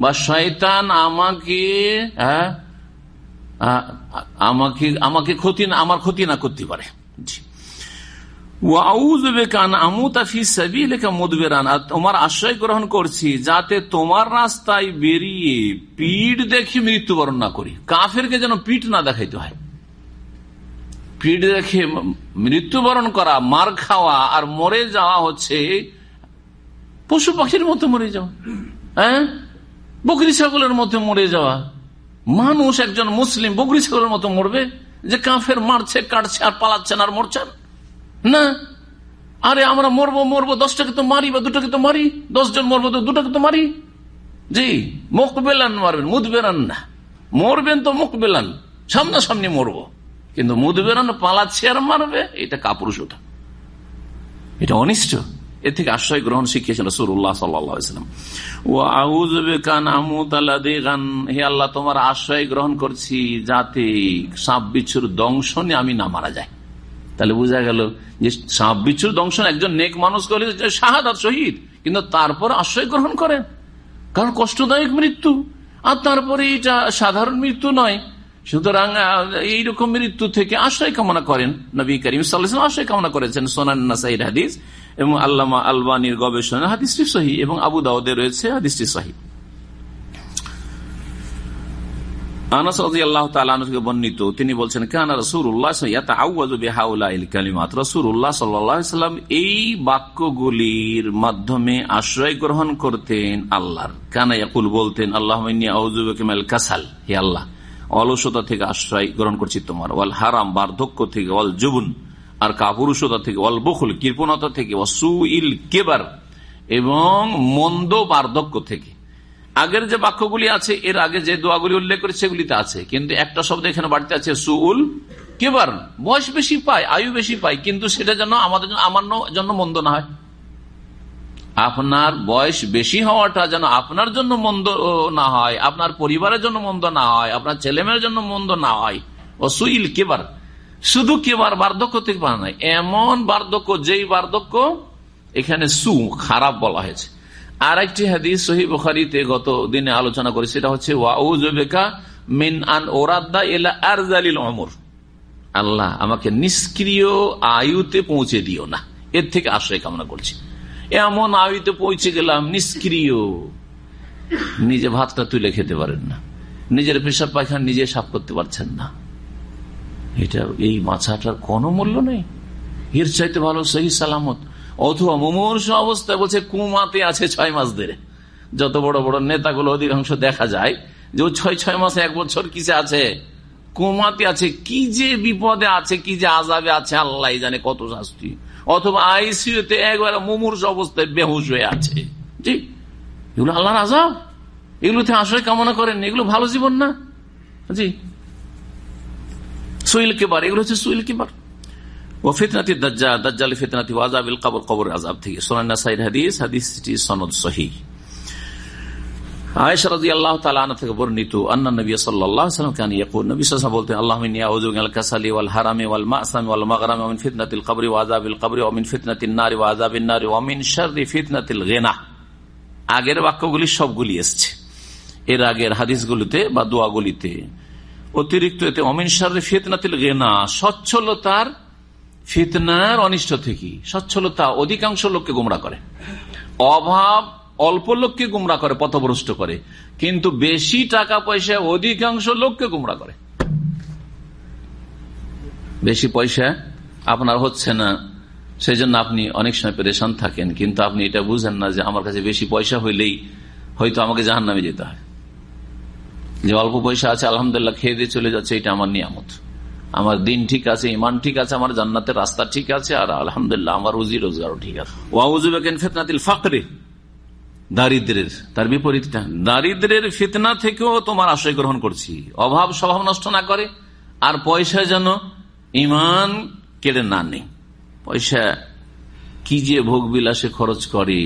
বা শয়তান আমাকে হ্যাঁ আমাকে আমাকে ক্ষতি না, আমার ক্ষতি না করতে পারে। তোমার আশ্রয় গ্রহণ করছি যাতে তোমার রাস্তায় বেরিয়ে পিঠ দেখে মৃত্যুবরণ না করি। কাফেরকে যেন পিঠ না দেখাইতে হয়। পিঠ দেখে মৃত্যুবরণ করা, মার খাওয়া আর মরে যাওয়া হচ্ছে পশু পাখির মতো মরে যাওয়া। হ্যাঁ? বকরি ছাগলের মতো মরে যাওয়া। মানুষ একজন মুসলিম বকরি ছাগলের মতো মরবে যে কাফের মারছে, কাটছে, আর পালাচ্ছেন, আর মরছেন? না। আরে আমরা মরবো মরবো, দশটাকে তো মারি বা দুটাকে তো মারি, দশজন মরবো তো দুটাকে তো মারি। জি মুখ বেলান মারবেন মুদ বেরান না। মরবেন তো মুখ বেলান সামনাসামনি মরবো। কিন্তু মুদ বেরান পালাচ্ছে আর মারবে, এটা কাপুরুষতা। এটা অনিষ্ট। এ থেকে আশ্রয় গ্রহণ শিখিয়েছেন রসুল্লাহ সাল্লাম ও হে আল্লাহ, তোমার আশ্রয় গ্রহণ করছি যাতে সাপ বিচ্ছুর দংশনে আমি না মারা যায় তাহলে বোঝা গেল যে সাপ বিচ্ছুর দংশন একজন নেক মানুষ শাহাদ শহীদ, কিন্তু তারপর আশ্রয় গ্রহণ করেন। কারণ কষ্টদায়ক মৃত্যু, আর তারপরে এটা সাধারণ মৃত্যু নয়। সুতরাং এইরকম মৃত্যু থেকে আশ্রয় কামনা করেন নবী করিম সাল্লাহ আশ্রয় কামনা করেছেন সোনান নাসাইর হাদিস। এবং আল্লামা আলবানির গবেষণা। হাদিসটি সহি এবং আবু দাউদে রয়েছে, হাদিসটি সহি। তিনি বলছেন মাধ্যমে আশ্রয় গ্রহণ করতেন আল্লাহর। বলতেন আল্লাহ আল্লাহ। অলসতা থেকে আশ্রয় গ্রহণ করছি তোমার। ওয়াল হারাম, বার্ধক্য থেকে, ওয়াল জুবুন আর কাপুরুষতা থেকে, ওয়াল বকুল কৃপণতা থেকে অসুইল কেবার, এবং মন্দ বার্ধক্য থেকে। আগের যে বাক্যগুলি আছে, এর আগে যে দোয়াগুলি উল্লেখ করে, সেগুলিতে আছে। কিন্তু একটা শব্দ এখানে বাড়িতে আছে সুউল কেবার। বয়স বেশি পায়, আয়ু বেশি পায়, কিন্তু সেটা যেন আমাদের জন্য আমার জন্য মন্দ না হয়। আপনার বয়স বেশি হওয়াটা যেন আপনার জন্য মন্দ না হয়, আপনার পরিবারের জন্য মন্দ না হয়, আপনার ছেলেমেয়ের জন্য মন্দ না হয়। ও সুইল কেবার। শুধু কেবার বার্ধক্য থেকে বানায় এমন বার্ধক্য, যেই বার্ধক্য এখানে সু, খারাপ বলা হয়েছে। আর একটি হাদিস সহি গত দিনে আলোচনা করি, সেটা হচ্ছে মিন আন ওরাদ্দা এলা আল্লাহ আমাকে নিষ্ক্রিয় আয়ুতে পৌঁছে দিও না। এর থেকে আশ্রয় কামনা করছি। এমন আয়ুতে পৌঁছে গেলাম, নিষ্ক্রিয়। নিজে ভাতটা তুলে খেতে পারেন না। নিজের পেশাব পায়খানা নিজে সাফ করতে পারছেন না। এটা এই মাছাটার কোনো মূল্য নেই। এর চাইতে ভালো সহি সালামত। অথবা মুমূর্ষ অবস্থায় বলছে, কুমাতে আছে ছয় মাস ধরে। যত বড় বড় নেতাগুলো অধিকাংশ দেখা যায় যে ও ছয় ছয় মাসে এক বছর কিসে আছে? কুমাতে আছে। কি যে বিপদে আছে, কি যে আজাবে আছে, আল্লাহ জানে কত শাস্তি। অথবা আইসিউতে একবার মুমূর্ষ অবস্থায় বেহুশ হয়ে আছে। জি। এগুলো আল্লাহর আজাব এগুলোতে আশ্রয় কামনা করেন। এগুলো ভালো জীবন না। জি। সুইল কেবার এগুলো হচ্ছে সুইল কেবার ও ফিতনাতি দাজ্জা দাজ্জাল ফিতনাতি ওয়াজাবিল কবর কবর আজাব থেকে। সোনান্না সাইদ হাদিস হাদিসটি সনদ সহি আয়েশা রাদিয়াল্লাহু তাআলা আনহা থেকে বর্ণিত, আন্না নবী সাল্লাল্লাহু আলাইহি ওয়াসাল্লাম কান ইয়াকুল, নবী সাল্লাল্লাহু বলতেন আল্লাহুম্মা ইন্নী আউযু বিকাল কাসালি ওয়াল হারামি ওয়াল মাসামি ওয়াল মাগরামি ওয়া মিন ফিতনাতিল কবরি ওয়া আযাবিল কবরি ওয়া মিন ফিতনাতিন নারি ওয়া আযাবিন নারি ওয়া মিন শাররি ফিতনাতিল গিনা। আগের বাক্যগুলি সবগুলি এসেছে। এর আগের হাদিসগুলিতে বা দোয়াগুলিতে অতিরিক্ত এতে অমিন শাররি ফিতনাতিল গিনা, সচ্ছলতার ফিতনার অনিষ্ট থেকে, সচ্ছলতা অধিকাংশ লোককে গুমরা করে, অভাব অল্প লোককে গুমরা করে, পথভ্রষ্ট করে, কিন্তু বেশি টাকা পয়সা অধিকাংশ লোককে গুমরা করে। বেশি পয়সা আপনার হচ্ছে না সেই জন্য আপনি অনেক সময় পেরেশান থাকেন, কিন্তু আপনি এটা বুঝেন না যে আমার কাছে বেশি পয়সা হইলেই হয়তো আমাকে জাহান নামে যেতে হয়। যে অল্প পয়সা আছে আলহামদুল্লাহ খেয়ে দিয়ে চলে যাচ্ছে, এটা আমার নিয়ামত। আমার দিন ঠিক আছে ইমান ঠিক আছে, আমার জান্নাতের রাস্তা ঠিক আছে, আর আলহামদুল্লাহ আমার রুজি রোজগারও ঠিক আছে। ওয়াউজুবেন ফেতনাতিল ফাকরে। দারিদ্রের, তার বিপরীতটা দারিদ্রের ফিতনা থেকেও তোমার আশ্রয় গ্রহণ করছি। অভাব স্বভাব নষ্ট না করে, আর পয়সা যেন ইমান কেড়ে না নেই পয়সা কি যে ভোগ বিলাসে খরচ করে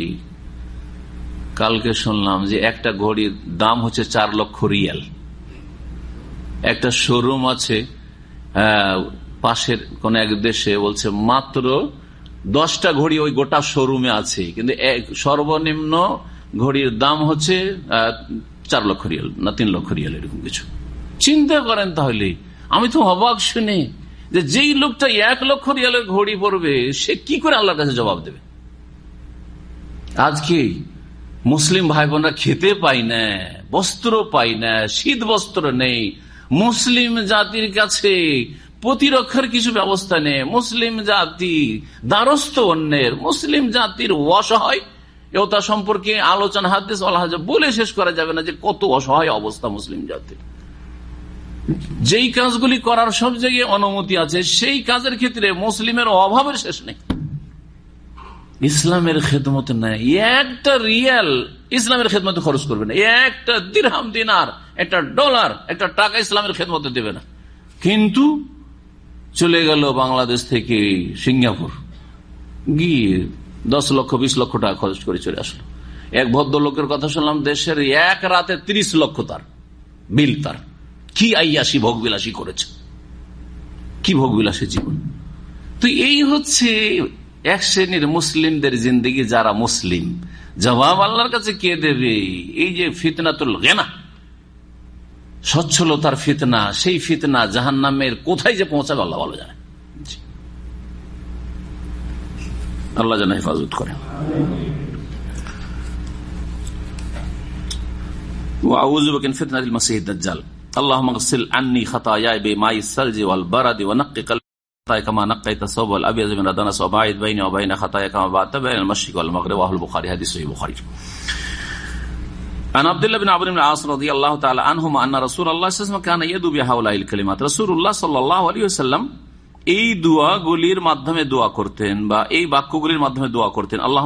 কালকে শুনলাম যে একটা ঘড়ির দাম হচ্ছে চার লক্ষ রিয়াল। একটা শোরুম আছে পাশের কোন এক দেশে, বলছে মাত্র দশটা ঘড়ি ওই গোটা শোরুমে আছে। কিন্তু সর্বনিম্ন ঘড়ির দাম হচ্ছে চার লক্ষ রিয়াল না তিন লক্ষ রিয়াল এরকম কিছু। চিন্তা করেন তাহলে, আমি তো অবাক শুনে যে যেই লোকটা এক লক্ষ রিয়ালের ঘড়ি পড়বে সে কি করে আল্লাহর কাছে জবাব দেবে? আজকে মুসলিম ভাই বোনরা খেতে পাই না, বস্ত্র পাই না, শীত বস্ত্র নেই। মুসলিম জাতির কাছে প্রতিরক্ষার কিছু ব্যবস্থা নেই। মুসলিম জাতি দ্বারস্থ অন্যের, মুসলিম জাতির অসহায় তা সম্পর্কে আলোচনা হাদিস বলে শেষ করা যাবে না যে কত অসহায় অবস্থা মুসলিম জাতির। যেই কাজগুলি করার সব জায়গায় অনুমতি আছে, সেই কাজের ক্ষেত্রে মুসলিমের অভাবের শেষ নেই। ইসলামের খেদমত নেই। একটা রিয়াল ইসলামের খেদমতে খরচ করবে না। একটা দিরহাম দিনার, একটা ডলার, একটা টাকা ইসলামের খেদমতে দেবে না। কিন্তু চলে গেল বাংলাদেশ থেকে সিঙ্গাপুর। গিয়ে দশ লক্ষ, বিশ লক্ষ টাকা খরচ করে চলে আসলো। এক ভদ্রলোকের কথা শুনলাম, দেশের এক রাতে ৩০ লক্ষ তার, বিল তার। কি আইয়াসি ভোগবিলাসী করেছে? কি ভোগবিলাসী জীবন? তো এই হচ্ছে এক শ্রেণির মুসলিমদের জিন্দগি যারা মুসলিম, জবাব আল্লাহর কাছে কে দেবে? এই যে ফিতনাতুল গেনা। সচ্ছলতার ফিতনা, সেই ফিতনা জাহান নামের কোথায় যে পৌঁছাবে আল্লাহ ভালো জানে। আল্লাহ যেন হেফাজত করে। ফিতনাতিল كما نقيت الثوب الابيض من الدنس وباعد بيني وبين خطايا كما بعدت بين المشرق والمغرب واهل البخاري حديث صحيح البخاري عن عبد الله بن عمرو بن العاص رضي الله تعالى عنهما ان رسول الله صلى الله عليه وسلم كان يدعو بهؤلاء الكلمات رسول الله صلى الله عليه وسلم এই দোয়াগুলির মাধ্যমে দোয়া করতেন বা এই বাক্যগুলির মাধ্যমে দোয়া করতেন আল্লাহ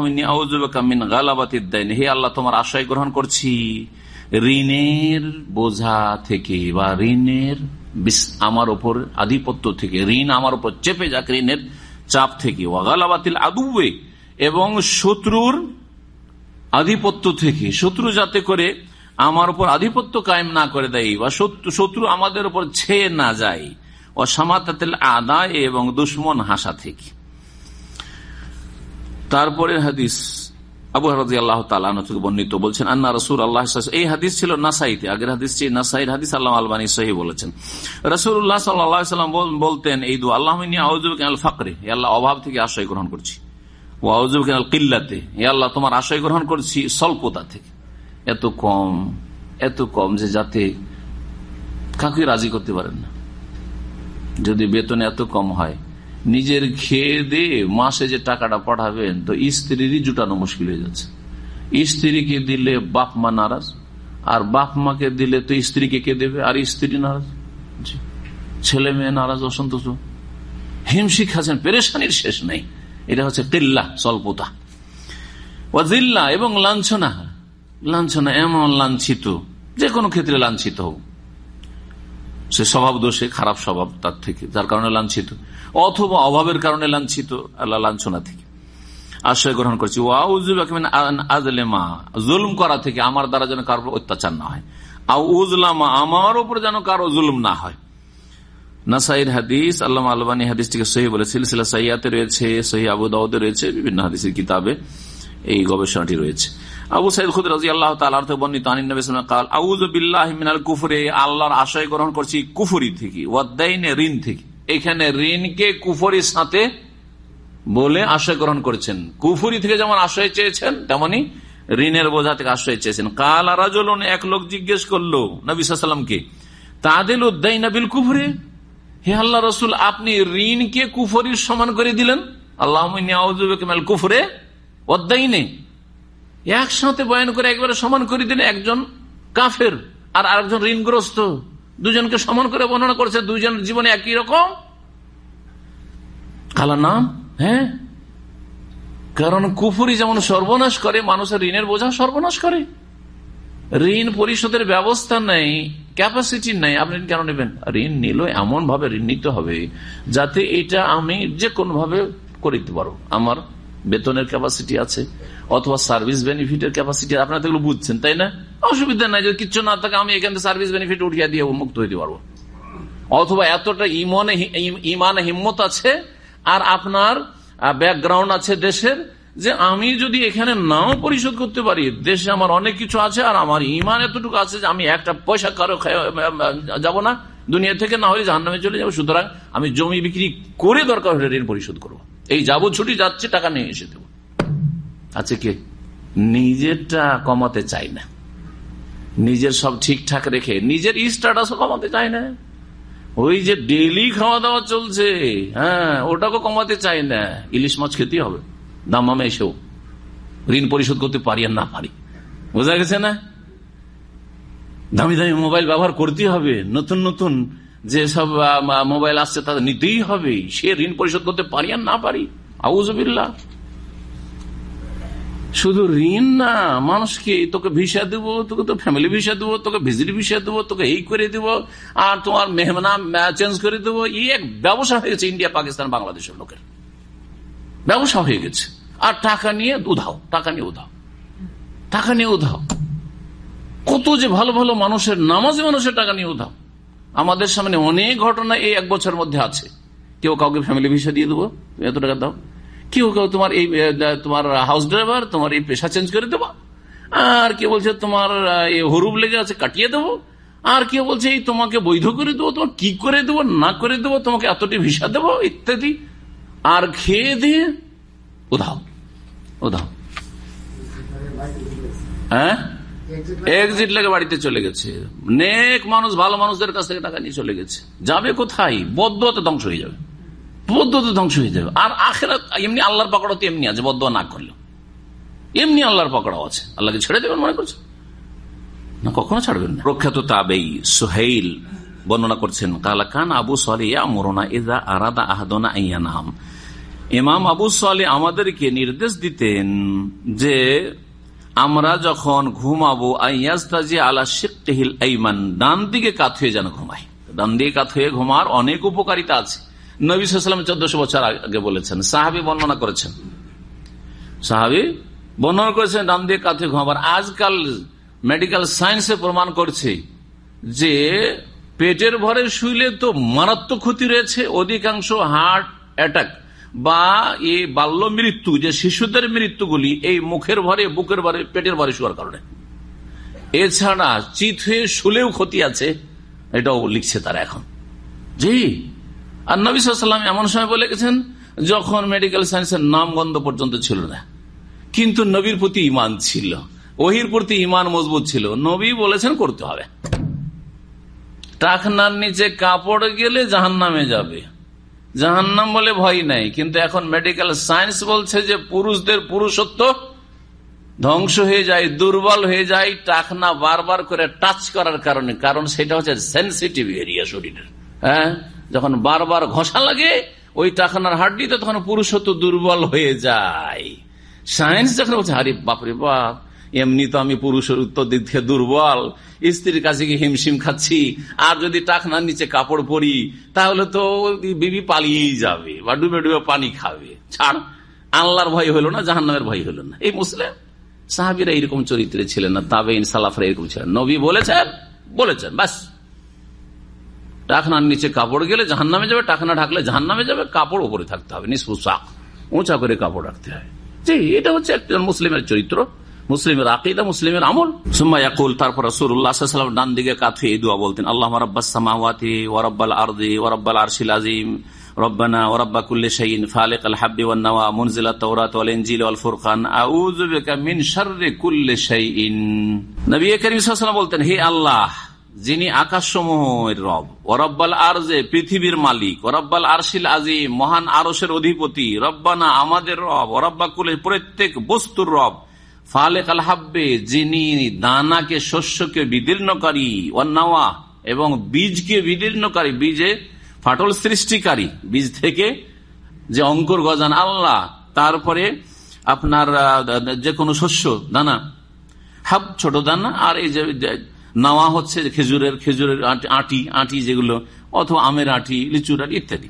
মিন গালাবাতিদ্দাইন হে আল্লাহ তোমার আশয় গ্রহণ করছি ঋণের বোঝা থেকে বা ঋণের আমার ওপর আধিপত্য থেকে, ঋণ আমার ওপর চেপে যাক, ঋণের চাপ থেকে। ওয়াগালাবাতিল আদুবে এবং শত্রুর আধিপত্য থেকে, শত্রু যাতে করে আমার উপর আধিপত্য কায়েম না করে দেয়, বা শত্রু আমাদের উপর ছেয়ে না যায়। অসামাতাতিল আদায় এবং দুশ্মন হাসা থেকে। তারপরে হাদিস আবু হারাজি আল্লাহ থেকে বর্ণিত বলছেন, আন্না রসুল আল্লাহ এই হাদিস ছিল নাসাইতে। আগের হাদিস ছিল নাসাইর হাদিস আল্লাহ আলবানী সহি বলেছেন। রসুল্লাহ সাল্লাম বলতেন, এই দু আল্লাহ আল ফাকরে আল্লাহ, অভাব থেকে আশ্রয় গ্রহণ করছি। ওয়াউজুব আল কিল্লাতে এ আল্লাহ, তোমার আশ্রয় গ্রহণ করছি স্বল্পতা থেকে। এত কম এত কম যে যাতে কাকে রাজি করতে পারেন না। যদি বেতন এত কম হয় নিজের খেয়ে দিয়ে মাসে যে টাকাটা পাঠাবেন, তো স্ত্রীরই জুটানো মুশকিল হয়ে যাচ্ছে। স্ত্রীকে দিলে বাপ মা নারাজ, আর বাপ মাকে দিলে তো স্ত্রীকে কে দেবে? আর স্ত্রী নারাজ? ছেলে মেয়ে নারাজ, অসন্তোষ। হিমশিক খাচ্ছেন, পেরেশানির শেষ নেই। এটা হচ্ছে তিল্লা স্বল্পতা। ওয়াজিল্লা এবং লাঞ্ছনা। লাঞ্ছনা এমন লাঞ্ছিত, যে কোনো ক্ষেত্রে লাঞ্ছিত হোক। সে স্বভাব দোষে খারাপ স্বভাব তার থেকে, যার কারণে লাঞ্ছিত। অথবা অভাবের কারণে লাঞ্ছিত, আল্লাহ লাঞ্ছনা থেকে। আশ্রয় গ্রহণ করছি। আজলেমা জুলুম করা থেকে আমার দ্বারা যেন কারও অত্যাচার না হয়। উজলামা আমার উপর যেন কারও জুলুম না হয়। নাসাইর হাদিস আল্লাহ আলবানী হাদিসটিকে সহি বলে, সিলসিলা সাইয়াতে রয়েছে, সহি আবু দাউদে রয়েছে, বিভিন্ন হাদিসের কিতাবে এই গবেষণাটি রয়েছে। আবু সাইদ খুদ রাজি আল্লাহ তালার বর্ণিত কাল মিনাল কুফরে, আল্লাহর আশয় গ্রহণ করছি কুফুরি থেকে, ওয়াদ্দাইনে ঋণ থেকে। এখানে ঋণকে কুফরির সাথে বলে আশয় গ্রহণ করেছেন। কুফুরি থেকে যেমন আশ্রয় চেয়েছেন, তেমনি ঋণের বোঝা থেকে আশ্রয় চেয়েছেন। কাল আরাজল এক লোক জিজ্ঞেস করল নবী সাল্লামকে তাদের উদ্দাই নাবিল কুফরে? হে আল্লাহ রসুল, আপনি ঋণকে কুফরির সমান করে দিলেন? আল্লাহ কুফরে নেই একসাথে বয়ান করে একবারে সমান করে দিলেন একজন কাফের আর আরেকজন ঋণগ্রস্ত। দুজনকে সমান করে বর্ণনা করেছে দুজন জীবনে একই রকম। কালা নাম? হ্যাঁ। কারণ কুফুরি যেমন সর্বনাশ করে, মানুষের ঋণের বোঝা সর্বনাশ করে। ঋণ পরিশোধের ব্যবস্থা নেই ক্যাপাসিটি নেই। আপনি কেন নেবেন? ঋণ নিল এমন ভাবে ঋণ নিতে হবে যাতে এটা আমি যে কোনো ভাবে করে দিতে পারো আমার বেতনের ক্যাপাসিটি আছে অথবা সার্ভিস বেনিফিটের ক্যাপাসিটি আপনারা এগুলো বুঝছেন, তাই না? অসুবিধা নাই, যদি কিচ্ছু না থাকে, আমি এখান থেকে সার্ভিস বেনিফিট উঠিয়ে দিয়ে মুক্ত হইতে পারব। অথবা এতটা ইমনে ইমান, হিম্মত আছে, আর আপনার ব্যাকগ্রাউন্ড আছে দেশের, যে আমি যদি এখানে নাও পরিশোধ করতে পারি, দেশে আমার অনেক কিছু আছে, আর আমার ইমান এতটুকু আছে যে আমি একটা পয়সা কারও যাব না, দুনিয়া থেকে, না হলে জাহান নামে চলে যাব, সুতরাং আমি জমি বিক্রি করে দরকার হলে ঋণ পরিশোধ করব। এই যাব ছুটি যাচ্ছে, টাকা নিয়ে এসে দেবো। আছে কে? নিজেরটা কমাতে চাই না। নিজের সব ঠিকঠাক রেখে, নিজের স্ট্যাটাসও কমাতে চাই না। ওই যে ডেলি খাওয়া দাওয়া চলছে হ্যাঁ ওটাকে কমাতে চাই না। ইলিশ মাছ খেতে হবে। দামামে এসেও ঋণ পরিশোধ করতে পারি আর না পারি। বোঝা গেছে না? দামি দামি মোবাইল ব্যবহার করতে হবে। নতুন নতুন যে সব মোবাইল আসছে তাদের নিতেই হবে। সে ঋণ পরিশোধ করতে পারি আর না পারি। আউজবিল্লা শুধু ঋণ না, মানুষকে তোকে ভিসা দেবো, তোকে তো ফ্যামিলি ভিসা দেবো, তোকে ভিজিট ভিসা দেবো, তোকে এই করে দেবো, আর তোমার মেহমানা চেঞ্জ করে দেবো। এই এক ব্যবসা হয়ে গেছে ইন্ডিয়া, পাকিস্তান, বাংলাদেশের লোকের। ব্যবসা হয়ে গেছে। আর টাকা নিয়ে উধাও, টাকা নিয়ে উধাও। টাকা নিয়ে উধাও। কত যে ভালো ভালো মানুষের, নামাজে মানুষের টাকা নিয়ে উধাও। আমাদের সামনে অনেক ঘটনা এই এক বছর মধ্যে আছে। কেউ কাউকে ফ্যামিলি ভিসা দিয়ে দেবো এত টাকা দাও। কেউ কেউ তোমার এই তোমার হাউস ড্রাইভার তোমার এই পেশা চেঞ্জ করে দেবো। আর কেউ বলছে তোমার হরুব লেগে আছে, কাটিয়ে দেবো। আর কেউ বলছে এই তোমাকে বৈধ করে দেবো তোমার কি করে দেবো, না করে দেবো, তোমাকে এতটি ভিসা দেবো, ইত্যাদি। আর খেয়ে দিয়ে, উধাও উধাও। হ্যাঁ? এক্সিট লেগে বাড়িতে চলে গেছে। নেক মানুষ, ভালো মানুষদের কাছ থেকে টাকা নিয়ে চলে গেছে। যাবে কোথায়? বদ্ধতে ধ্বংস হয়ে যাবে। বদ্ধতে ধ্বংস হয়ে যাবে। আর আখেরা এমনি আল্লাহর পাকড়া তো এমনি আছে বদ্ধ না করলেও। এমনি আল্লাহর পাকড়াও আছে। আল্লাহকে ছেড়ে দেবেন মনে করছে না, কখনো ছাড়বেন না। প্রখ্যাত তাবেই সোহেল বর্ণনা করছেন, কালা কালাকান আবু সালিয়া এজা আরাদা ইমাম আবু সালে আমাদেরকে নির্দেশ দিতেন যে, আমরা যখন ঘুমাবো শিকিল আইমান, ডান দিকে কাত হয়ে যেন ঘুমাই ডান দিকে কাত হয়ে ঘুমার অনেক উপকারিতা আছে। নবী সাল্লাম চোদ্দশো বছর আগে বলেছেন, সাহাবি বর্ণনা করেছেন। সাহাবি বর্ণনা করেছেন, ডান দিয়ে হয়ে ঘুমাবার আজকাল মেডিকেল সায়েন্সে প্রমাণ করছে যে পেটের ভরে শুইলে তো মারাত্মক ক্ষতি রয়েছে, অধিকাংশ হার্ট অ্যাটাক বা এই বাল্য মৃত্যু, যে শিশুদের মৃত্যুগুলি এই মুখের ভরে, বুকের ভরে, পেটের ভরে শোয়ার কারণে। এছাড়া চিত হয়ে শুলেও ক্ষতি আছে, এটাও লিখছে তারা এখন। জি আর নবী এমন সময় বলে গেছেন, যখন মেডিকেল সায়েন্সের নাম গন্ধ পর্যন্ত ছিল না। কিন্তু নবীর প্রতি ইমান ছিল, ওহির প্রতি ইমান মজবুত ছিল। নবী বলেছেন, করতে হবে। টাকনার নিচে কাপড় গেলে জাহান নামে যাবে। জাহান্নাম বলে ভয় নাই, কিন্তু এখন মেডিকেল সায়েন্স বলছে যে পুরুষদের পুরুষত্ব ধ্বংস হয়ে যায়, দুর্বল হয়ে যায় টাকনা বারবার করে টাচ করার কারণে। কারণ সেটা হচ্ছে সেন্সিটিভ এরিয়া শরীরের। হ্যাঁ? যখন বারবার ঘষা লাগে, ওই টাকনার হাড্ডিতে তখন পুরুষত্ব দুর্বল হয়ে যায়। সায়েন্স যখন বলছে হারি বাপরে বাপ, এমনি তো আমি পুরুষের উত্তর দিক থেকে দুর্বল। স্ত্রীর কাছে গিয়ে হিমশিম খাচ্ছি? আর যদি টাকনার নিচে কাপড় পরি, তাহলে তো বিবি পালিয়েই যাবে বা ডুবে ডুবে পানি খাবে। ছাড়, আল্লাহর ভয় হলো না, জাহান্নামের ভয় হলো না। এই মুসলিম, সাহাবিরা এইরকম চরিত্রে ছিলেন না তাবে ইনসালাফরা এরকম ছিলেন নবী বলেছেন বলেছেন, বাস। টাকনার নিচে কাপড় গেলে জাহান নামে যাবে টাকনা ঢাকলে জাহান নামে যাবে, কাপড় উপরে থাকতে হবে নিষ্পোষাক উঁচা করে কাপড় রাখতে হবে জি, এটা হচ্ছে একজন মুসলিমের চরিত্র, মুসলিমের আকিদা, মুসলিমের আমল। সুম্মায়াকুল তারপর রসুল্লাহাম ডান দিকে কাথে এই দোয়া বলতেন, আল্লাহ রব্বাসামাওয়াতি ওরব্বাল আরদি ওরব্বাল আরশিল আজিম আল নবী বলতেন, হে আল্লাহ যিনি আকাশসমূহের রব। ওরব্বাল আরজে পৃথিবীর মালিক। ওরব্বাল আরশিল আজিম, মহান আরশের অধিপতি। রব্বানা আমাদের রব, ওরব্বা কুলের প্রত্যেক বস্তুর রব। ফালেক আল হাব্বে, যিনি দানাকে, শস্যকে বিদীর্ণকারী অন্নাওয়া এবং বীজকে বিদীর্ণকারী। বীজে ফাটল সৃষ্টিকারী। বীজ থেকে যে অঙ্কুর গজান আল্লাহ, তারপরে আপনার যে কোনো শস্য, দানা। হাব, ছোট দানা, আর এই যে নাওয়া হচ্ছে খেজুরের খেজুরের আটি আটি যেগুলো, অথবা আমের আটি, লিচুর আটি ইত্যাদি।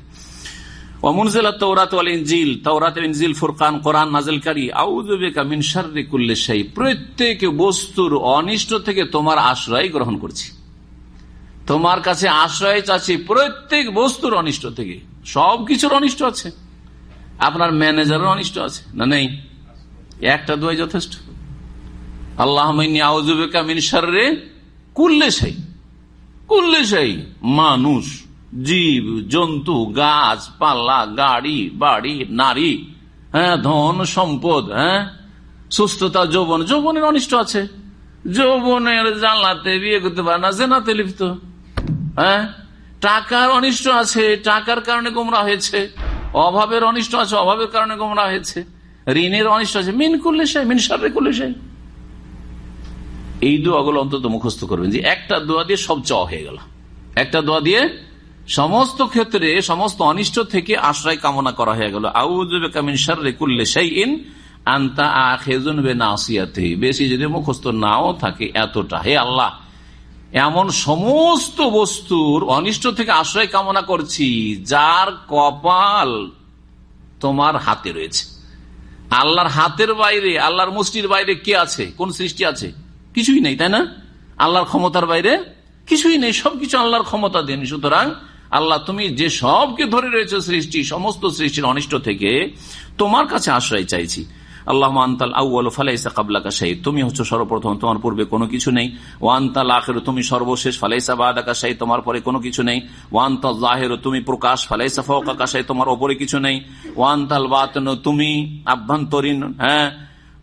প্রত্যেক বস্তুর অনিষ্ট থেকে তোমার গ্রহণ করছি। তোমার কাছে আশ্রয় প্রত্যেক বস্তুর অনিষ্ট থেকে। সবকিছুর অনিষ্ট আছে। আপনার ম্যানেজারের অনিষ্ট আছে, না নেই? একটা দুয়াই যথেষ্ট। আল্লাহ আউজুবেকা মিন সারে কুল্লে সেই কুল্লে সেই মানুষ, জীব, জন্তু, গাছ, পাল্লা, গাড়ি, বাড়ি, নারী হ্যাঁ ধন, সম্পদ হ্যাঁ সুস্থতা, যৌবন, যৌবনের অনিষ্ট আছে। যৌবনের জানলাতে বিয়ে করতে পারে না, জেনাতে লিপ্ত হ্যাঁ টাকার অনিষ্ট আছে, টাকার কারণে গোমরা হয়েছে, অভাবের অনিষ্ট আছে, অভাবের কারণে গোমরা হয়েছে, ঋণের অনিষ্ট আছে, মিন করলে সে মিন সারে করলে সে এই দোয়াগুলো অন্তত মুখস্থ করবেন যে একটা দোয়া দিয়ে সব চাওয়া হয়ে গেল। একটা দোয়া দিয়ে সমস্ত ক্ষেত্রে, সমস্ত অনিষ্ট থেকে আশ্রয় কামনা করা হয়ে গেল। বেশি যদি মুখস্থ নাও থাকে এতটা। হে আল্লাহ, এমন সমস্ত বস্তুর অনিষ্ট থেকে আশ্রয় কামনা করছি, যার কপাল তোমার হাতে রয়েছে। আল্লাহর হাতের বাইরে, আল্লাহর মুষ্টির বাইরে কে আছে? কোন সৃষ্টি আছে? কিছুই নেই, তাই না? আল্লাহর ক্ষমতার বাইরে কিছুই নেই, সবকিছু আল্লাহর ক্ষমতা দেন সুতরাং আল্লাহ, তুমি যে সবকে ধরে রয়েছে সৃষ্টি, সমস্ত সৃষ্টির অনিষ্ট থেকে তোমার কাছে আশ্রয় চাইছি। আল্লাহ ফালাইসা তুমি সর্বপ্রথম, তোমার পূর্বে কোনো কিছু নেই। তুমি সর্বশেষ, ফালাইসা তোমার পরে কোনো কিছু নেই। তুমি প্রকাশ, ফালাইসা তোমার ওপরে কিছু নেই। বাতন, তুমি আভ্যন্তরীণ হ্যাঁ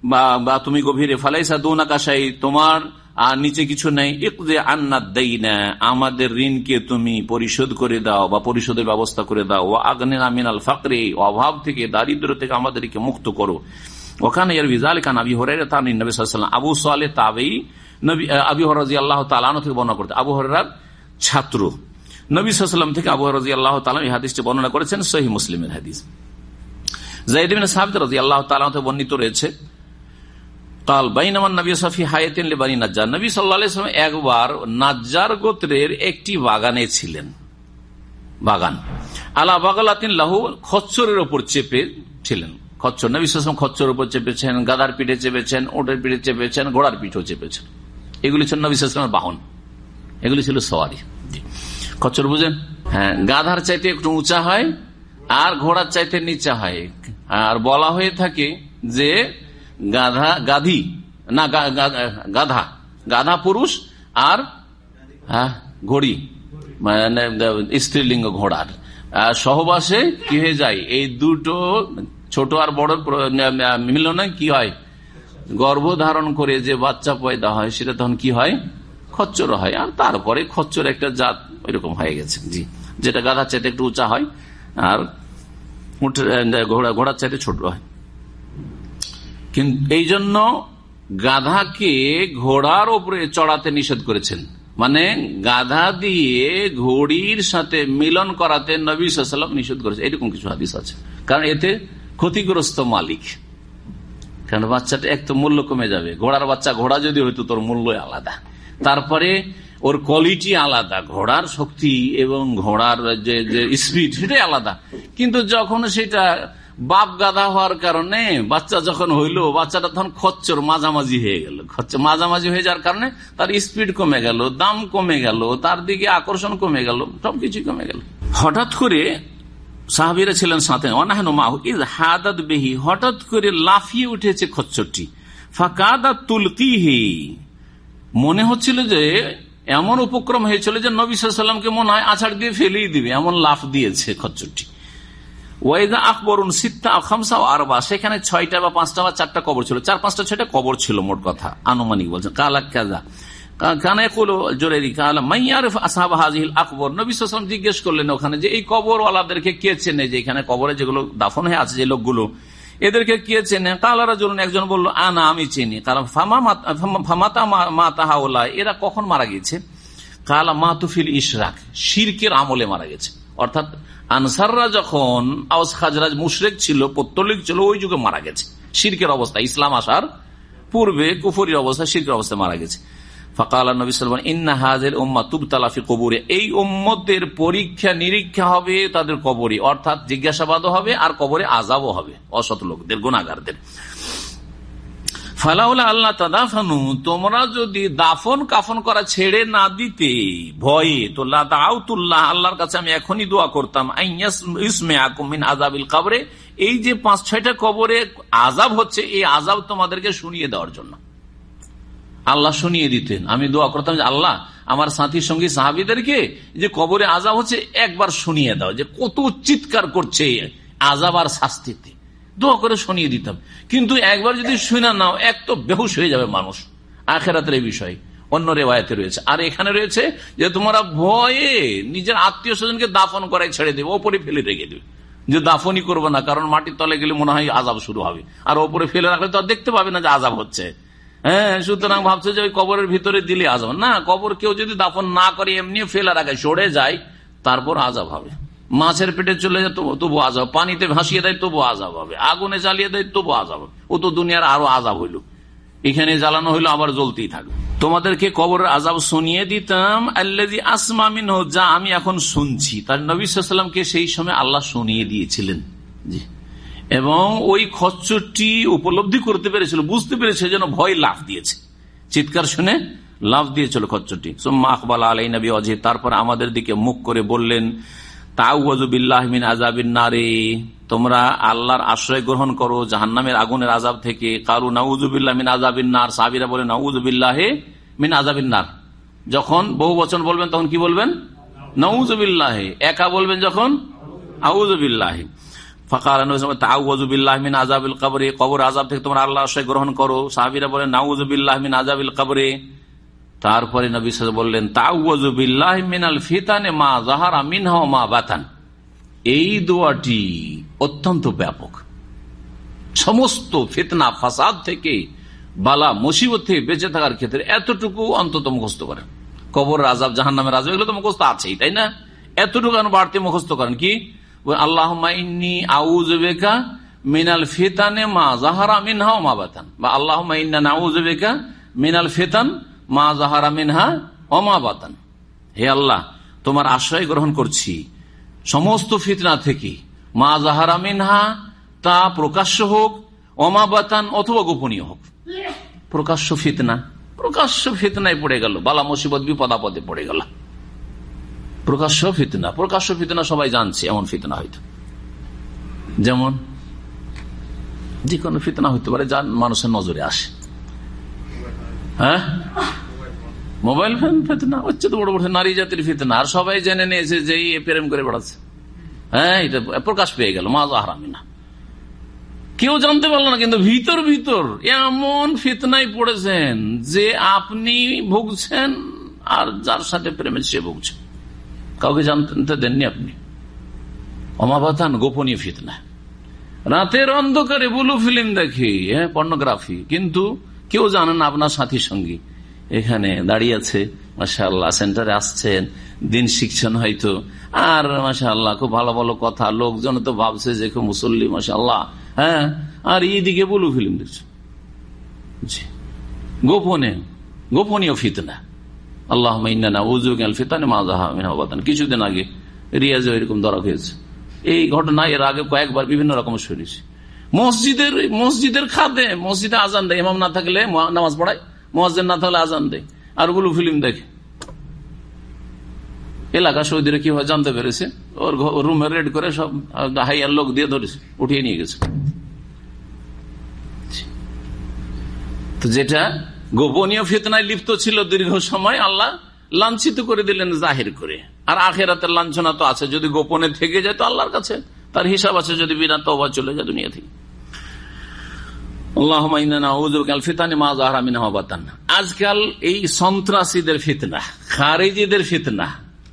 বা তুমি গভীরে, ফালাইসা দৌনাকা শাহী তোমার আর নিচে কিছু নেই। ইকদে আন্নাত দেই না আমাদের ঋণকে তুমি পরিশোধ করে দাও বা পরিশোধের ব্যবস্থা করে দাও। ও আগ্নে আমিনাল ফাকরে অভাব থেকে দারিদ্র থেকে আমাদেরকে মুক্ত করো। ওখানে এর বিজাল খান আবি হরে আবু সালে তাবেই নবী আবি হরাজি আল্লাহ তালানো থেকে বর্ণনা করতে আবু হরার ছাত্র। নবী সাল্লাম থেকে আবু রাজি আল্লাহ তালাম এই হাদিসটি বর্ণনা করেছেন সহি মুসলিমের হাদিস। জাইদিন সাহাবিদ রাজি আল্লাহ তালাম বর্ণিত রয়েছে কাল বাইনামান নবী সাফি হায়াতিন লেবানি নাজ্জার। নবী সাল্লাহ একবার নাজ্জার গোত্রের একটি বাগানে ছিলেন। বাগান। আলা বাগালাতিন লাহু খচ্চরের ওপর চেপে ছিলেন। খচ্চর, নবী সালাম খচ্চর উপর চেপেছেন, গাদার পিঠে চেপেছেন, ওটের পিঠে চেপেছেন, ঘোড়ার পিঠেও চেপেছেন। এগুলি ছিল নবী সালামের বাহন। এগুলি ছিল সওয়ারি। খচ্চর বুঝেন? হ্যাঁ গাধার চাইতে একটু উঁচা হয় আর ঘোড়ার চাইতে নিচা হয়। আর বলা হয়ে থাকে যে গাধা, গাধি, না গাধা গাধা পুরুষ আর হ্যাঁ ঘড়ি মানে স্ত্রীলিঙ্গ ঘোড়ার। সহবাসে কি হয়ে যায়? এই দুটো, ছোট আর বড়, মিলনে কি হয়? গর্ভ ধারণ করে যে বাচ্চা পয়দা হয়, সেটা তখন কি হয়? খচ্চর হয়। আর তারপরে খচ্চর একটা জাত ওইরকম হয়ে গেছে, জি। যেটা গাধার চাইতে একটু উঁচা হয়, আর ঘোড়া, ঘোড়ার চাইতে ছোট হয়। কিন্তু এই জন্য গাধাকে ঘোড়ার ওপরে চড়াতে নিষেধ করেছেন। মানে গাধা দিয়ে ঘড়ির সাথে মিলন করাতে নবী সাল্লাম নিষেধ করেছে এরকম কিছু হাদিস আছে। কারণ এতে ক্ষতিগ্রস্ত মালিক। কারণ বাচ্চাটা এক তো মূল্য কমে যাবে। ঘোড়ার বাচ্চা ঘোড়া যদি হইতো, তোর মূল্য আলাদা। তারপরে ওর কোয়ালিটি আলাদা। ঘোড়ার শক্তি এবং ঘোড়ার যে স্পিড সেটাই আলাদা। কিন্তু যখন সেটা বাপ গাদা হওয়ার কারণে বাচ্চা যখন হইল, বাচ্চাটা তখন খচ্চর মাঝামাঝি হয়ে গেল। খচ্চর মাঝামাঝি হয়ে যাওয়ার কারণে তার স্পিড কমে গেল, দাম কমে গেল, তার দিকে আকর্ষণ কমে গেল সবকিছু কমে গেল। হঠাৎ করে সাহাবিরা ছিলেন সাথে হাদাত বেহি হঠাৎ করে লাফিয়ে উঠেছে খচ্চরটি। ফাঁকাদা তুলকিহি মনে হচ্ছিল যে এমন উপক্রম হয়েছিল যে নবী সাল্লামকে মনে হয় আছাড় দিয়ে ফেলেই দিবে, এমন লাফ দিয়েছে খচ্চরটি। ওয়াইদা আকবরুন সিত্তা খামসা আরবা। সেখানে ছয়টা বা পাঁচটা বা চারটা কবর ছিল। চার, পাঁচটা, ছয়টা কবর ছিল মোট কথা। আনুমানিক বলছেন। কালা কাজা জিজ্ঞেস করলেন ওখানে যে, এই কবরওয়ালাদেরকে কে চেনে যে, এখানে কবরে যেগুলো দাফন হয়ে আছে যে লোকগুলো, এদেরকে কে চেনে? কালারা জন একজন বলল, আনা, আমি চিনি। কারণ ফামাতা মা মাতাহাওলা এরা কখন মারা গেছে কালা মাতুফিল ইশরাক। শিরকের আমলে মারা গেছে। অর্থাৎ আনসাররা যখন আওয়াজ খাজরাজ মুশরেক ছিল, পত্তলিক ছিল, ওই যুগে মারা গেছে। শিরকের অবস্থা, ইসলাম আসার পূর্বে কুফরির অবস্থা, শিরকের অবস্থা মারা গেছে। এই পরীক্ষা, নিরীক্ষা হবে তাদের কবরে অর্থাৎ জিজ্ঞাসাবাদও হবে আর কবরে আজাবও হবে, অসৎ লোকদের গুণাগারদের ফালাউলা আল্লাহ তাদাফানু, তোমরা যদি দাফন কাফন করা ছেড়ে না দিতে, ভয়ে, তো লাউতুল্লাহ আল্লাহর কাছে আমি এখনই দোয়া করতাম আকুমিন আজাবিল কাবরে, এই যে পাঁচ ছয়টা কবরে আজাব হচ্ছে, এই আজাব তোমাদেরকে শুনিয়ে দেওয়ার জন্য। আল্লাহ শুনিয়ে দিতেন। আমি দোয়া করতাম যে, আল্লাহ, আমার সাথী সঙ্গী সাহাবিদেরকে যে কবরে আজাব হচ্ছে, একবার শুনিয়ে দাও, যে কত চিৎকার করছে আজাব আর শাস্তিতে। দোয়া করে শুনিয়ে দিতাম। কিন্তু একবার যদি শুনে নাও, এক তো বেহুশ হয়ে যাবে মানুষ। আখেরাতের এই বিষয়। অন্য রেওয়ায়তে রয়েছে। আর এখানে রয়েছে যে তোমরা ভয়ে নিজের আত্মীয় স্বজনকে দাফন করাই ছেড়ে দেবে, ওপরে ফেলে রেখে দেবে। যে দাফনই করব না, কারণ মাটির তলে গেলে মনে হয় আজাব শুরু হবে। আর ওপরে ফেলে রাখলে তো আর দেখতে পাবে না যে আজাব হচ্ছে। হ্যাঁ সুতরাং ভাবছে যে ওই কবরের ভিতরে দিলে আজাব না, কবর কেউ যদি দাফন না করে, এমনি ফেলে রাখে, সরে যায়, তারপর আজাব হবে। মাছের পেটে চলে যায়, তবু আজাব। পানিতে ভাসিয়ে দেয়, তবু আজাব হবে। আগুনে জ্বালিয়ে দেয়, তবু আজাব হবে। ও তো দুনিয়ার আরও আজাব হইল। এখানে জ্বালানো হইল, আবার জ্বলতেই থাকবে। তোমাদেরকে কবরের আজাব শুনিয়ে দিতাম আল্লাজি আসমামিন যা আমি এখন শুনছি। তার নবী সাল্লামকে সেই সময় আল্লাহ শুনিয়ে দিয়েছিলেন। এবং ওই খচ্চরটি উপলব্ধি করতে পেরেছিল, বুঝতে পেরেছে যেন ভয় লাভ দিয়েছে। চিৎকার শুনে লাভ দিয়েছিল খচ্চরটি। সোম্মা আকবাল আলাই নবী অজে তারপর আমাদের দিকে মুখ করে বললেন তাউবিল্লাহমিন আজাবিন নারে। তোমরা আল্লাহর আশ্রয় গ্রহণ করো জাহান্নামের আগুনের আজাব থেকে। কারু নাউজুবিল্লাহ মিন আজাবিন নার। সাবিরা বলে নাউজুবিল্লাহে মিন আজাবিন নার। যখন বহু বচন বলবেন, তখন কি বলবেন? নউজুবিল্লাহে একা বলবেন যখন? আউজুবিল্লাহে কবর। আজাব থেকে তোমরা আল্লাহ আশ্রয় গ্রহণ করো। সাহাবিরা বলেন নাউজুবিল্লাহ মিন আজাবিল কবরে। তারপরে নবী বললেন মিনাল ফিতানে মা জাহারা মিনহ মা বাতান। এই দোয়াটি অত্যন্ত ব্যাপক। সমস্ত ফিতনা, ফাসাদ থেকে বালা, মুসিবত থেকে বেঁচে থাকার ক্ষেত্রে এতটুকু অন্তত মুখস্থ করেন। কবর রাজাব জাহান নামের রাজাব এগুলো তো মুখস্থ আছেই, তাই না? এতটুকু বাড়তি মুখস্থ করেন কি? আল্লাহ আউজবেকা মিনাল ফেতানে মা জাহারা মিনহা মা বাতান। বা আল্লাহ নাউজবেকা মিনাল ফেতান মা জাহারা মিনহা অমা বাতান। হে আল্লাহ, তোমার আশ্রয় গ্রহণ করছি। সমস্ত ফিতনা থেকে মা জাহারা মিনহা তা প্রকাশ্য হোক অমাবাতান অথবা গোপনীয় হোক। প্রকাশ্য ফিতনা, প্রকাশ্য ফিতনায় পড়ে গেল, বালা মুসিবত বিপদাপদে পড়ে গেল। প্রকাশ্য ফিতনা প্রকাশ্য ফিতনা সবাই জানছে, এমন ফিতনা হয়তো। যেমন যে কোনো ফিতনা হইতে পারে যা মানুষের নজরে আসে। হ্যাঁ? মোবাইল ফোন ফিতনা হচ্ছে তো বড় বড় নারী জাতির ফিতনা। আর সবাই জেনে নিয়েছে যে প্রেম করে বেড়াচ্ছে। হ্যাঁ এটা প্রকাশ পেয়ে গেল মা হারামি না। কেউ জানতে পারল না, কিন্তু ভিতর ভিতর এমন ফিতনায় পড়েছেন যে আপনি ভুগছেন আর যার সাথে প্রেমের সে ভুগছে। কাউকে জানতে দেননি আপনি? অমাবাতান গোপনীয় ফিতনা। রাতের অন্ধকারে বুলু ফিল্ম দেখি হ্যাঁ পর্নোগ্রাফি কিন্তু কেউ জানেন আপনার সাথী সঙ্গী। এখানে দাঁড়িয়ে আছে মাসা আল্লাহ সেন্টারে আসছেন, দিন শিখছেন হয়তো। আর মাসা আল্লাহ খুব ভালো ভালো কথা, লোকজন তো ভাবছে যে খুব মুসল্লি মাসা আল্লাহ হ্যাঁ? আর এইদিকে বলু ফিল্ম দেখছ গোপনে, গোপনীয় ফিতনা। আল্লাহ কিছুদিন আগে রিয়াজে এরকম ধরা হয়েছে। এই ঘটনা এর আগে কয়েকবার বিভিন্ন রকম শুনেছি। মসজিদের মসজিদের খাদে, মসজিদে আজান দেয়। এমাম না থাকলে নামাজ পড়ায়। মসজিদ না থাকলে আজান দেয়। আরগুলো ফিল্ম দেখে। এলাকা সৌদিরে কি হয় জানতে পেরেছে? ওর রুমে রেড করে সব হাইয়ার লোক দিয়ে ধরেছে, উঠিয়ে নিয়ে গেছে। তো যেটা গোপনীয় ফেতনায় লিপ্ত ছিল দীর্ঘ সময়, আল্লাহ লাঞ্ছিত করে দিলেন জাহির করে। আর আখেরাতের লাঞ্ছনা তো আছে। যদি গোপনে থেকে যায় তো আল্লাহর কাছে। তার হিসাব আছে যদি বিনা তবা চলে যায় দুনিয়া থেকে। আজকাল এই সন্ত্রাসীদের ফিতনা, খারিজিদের ফিতনা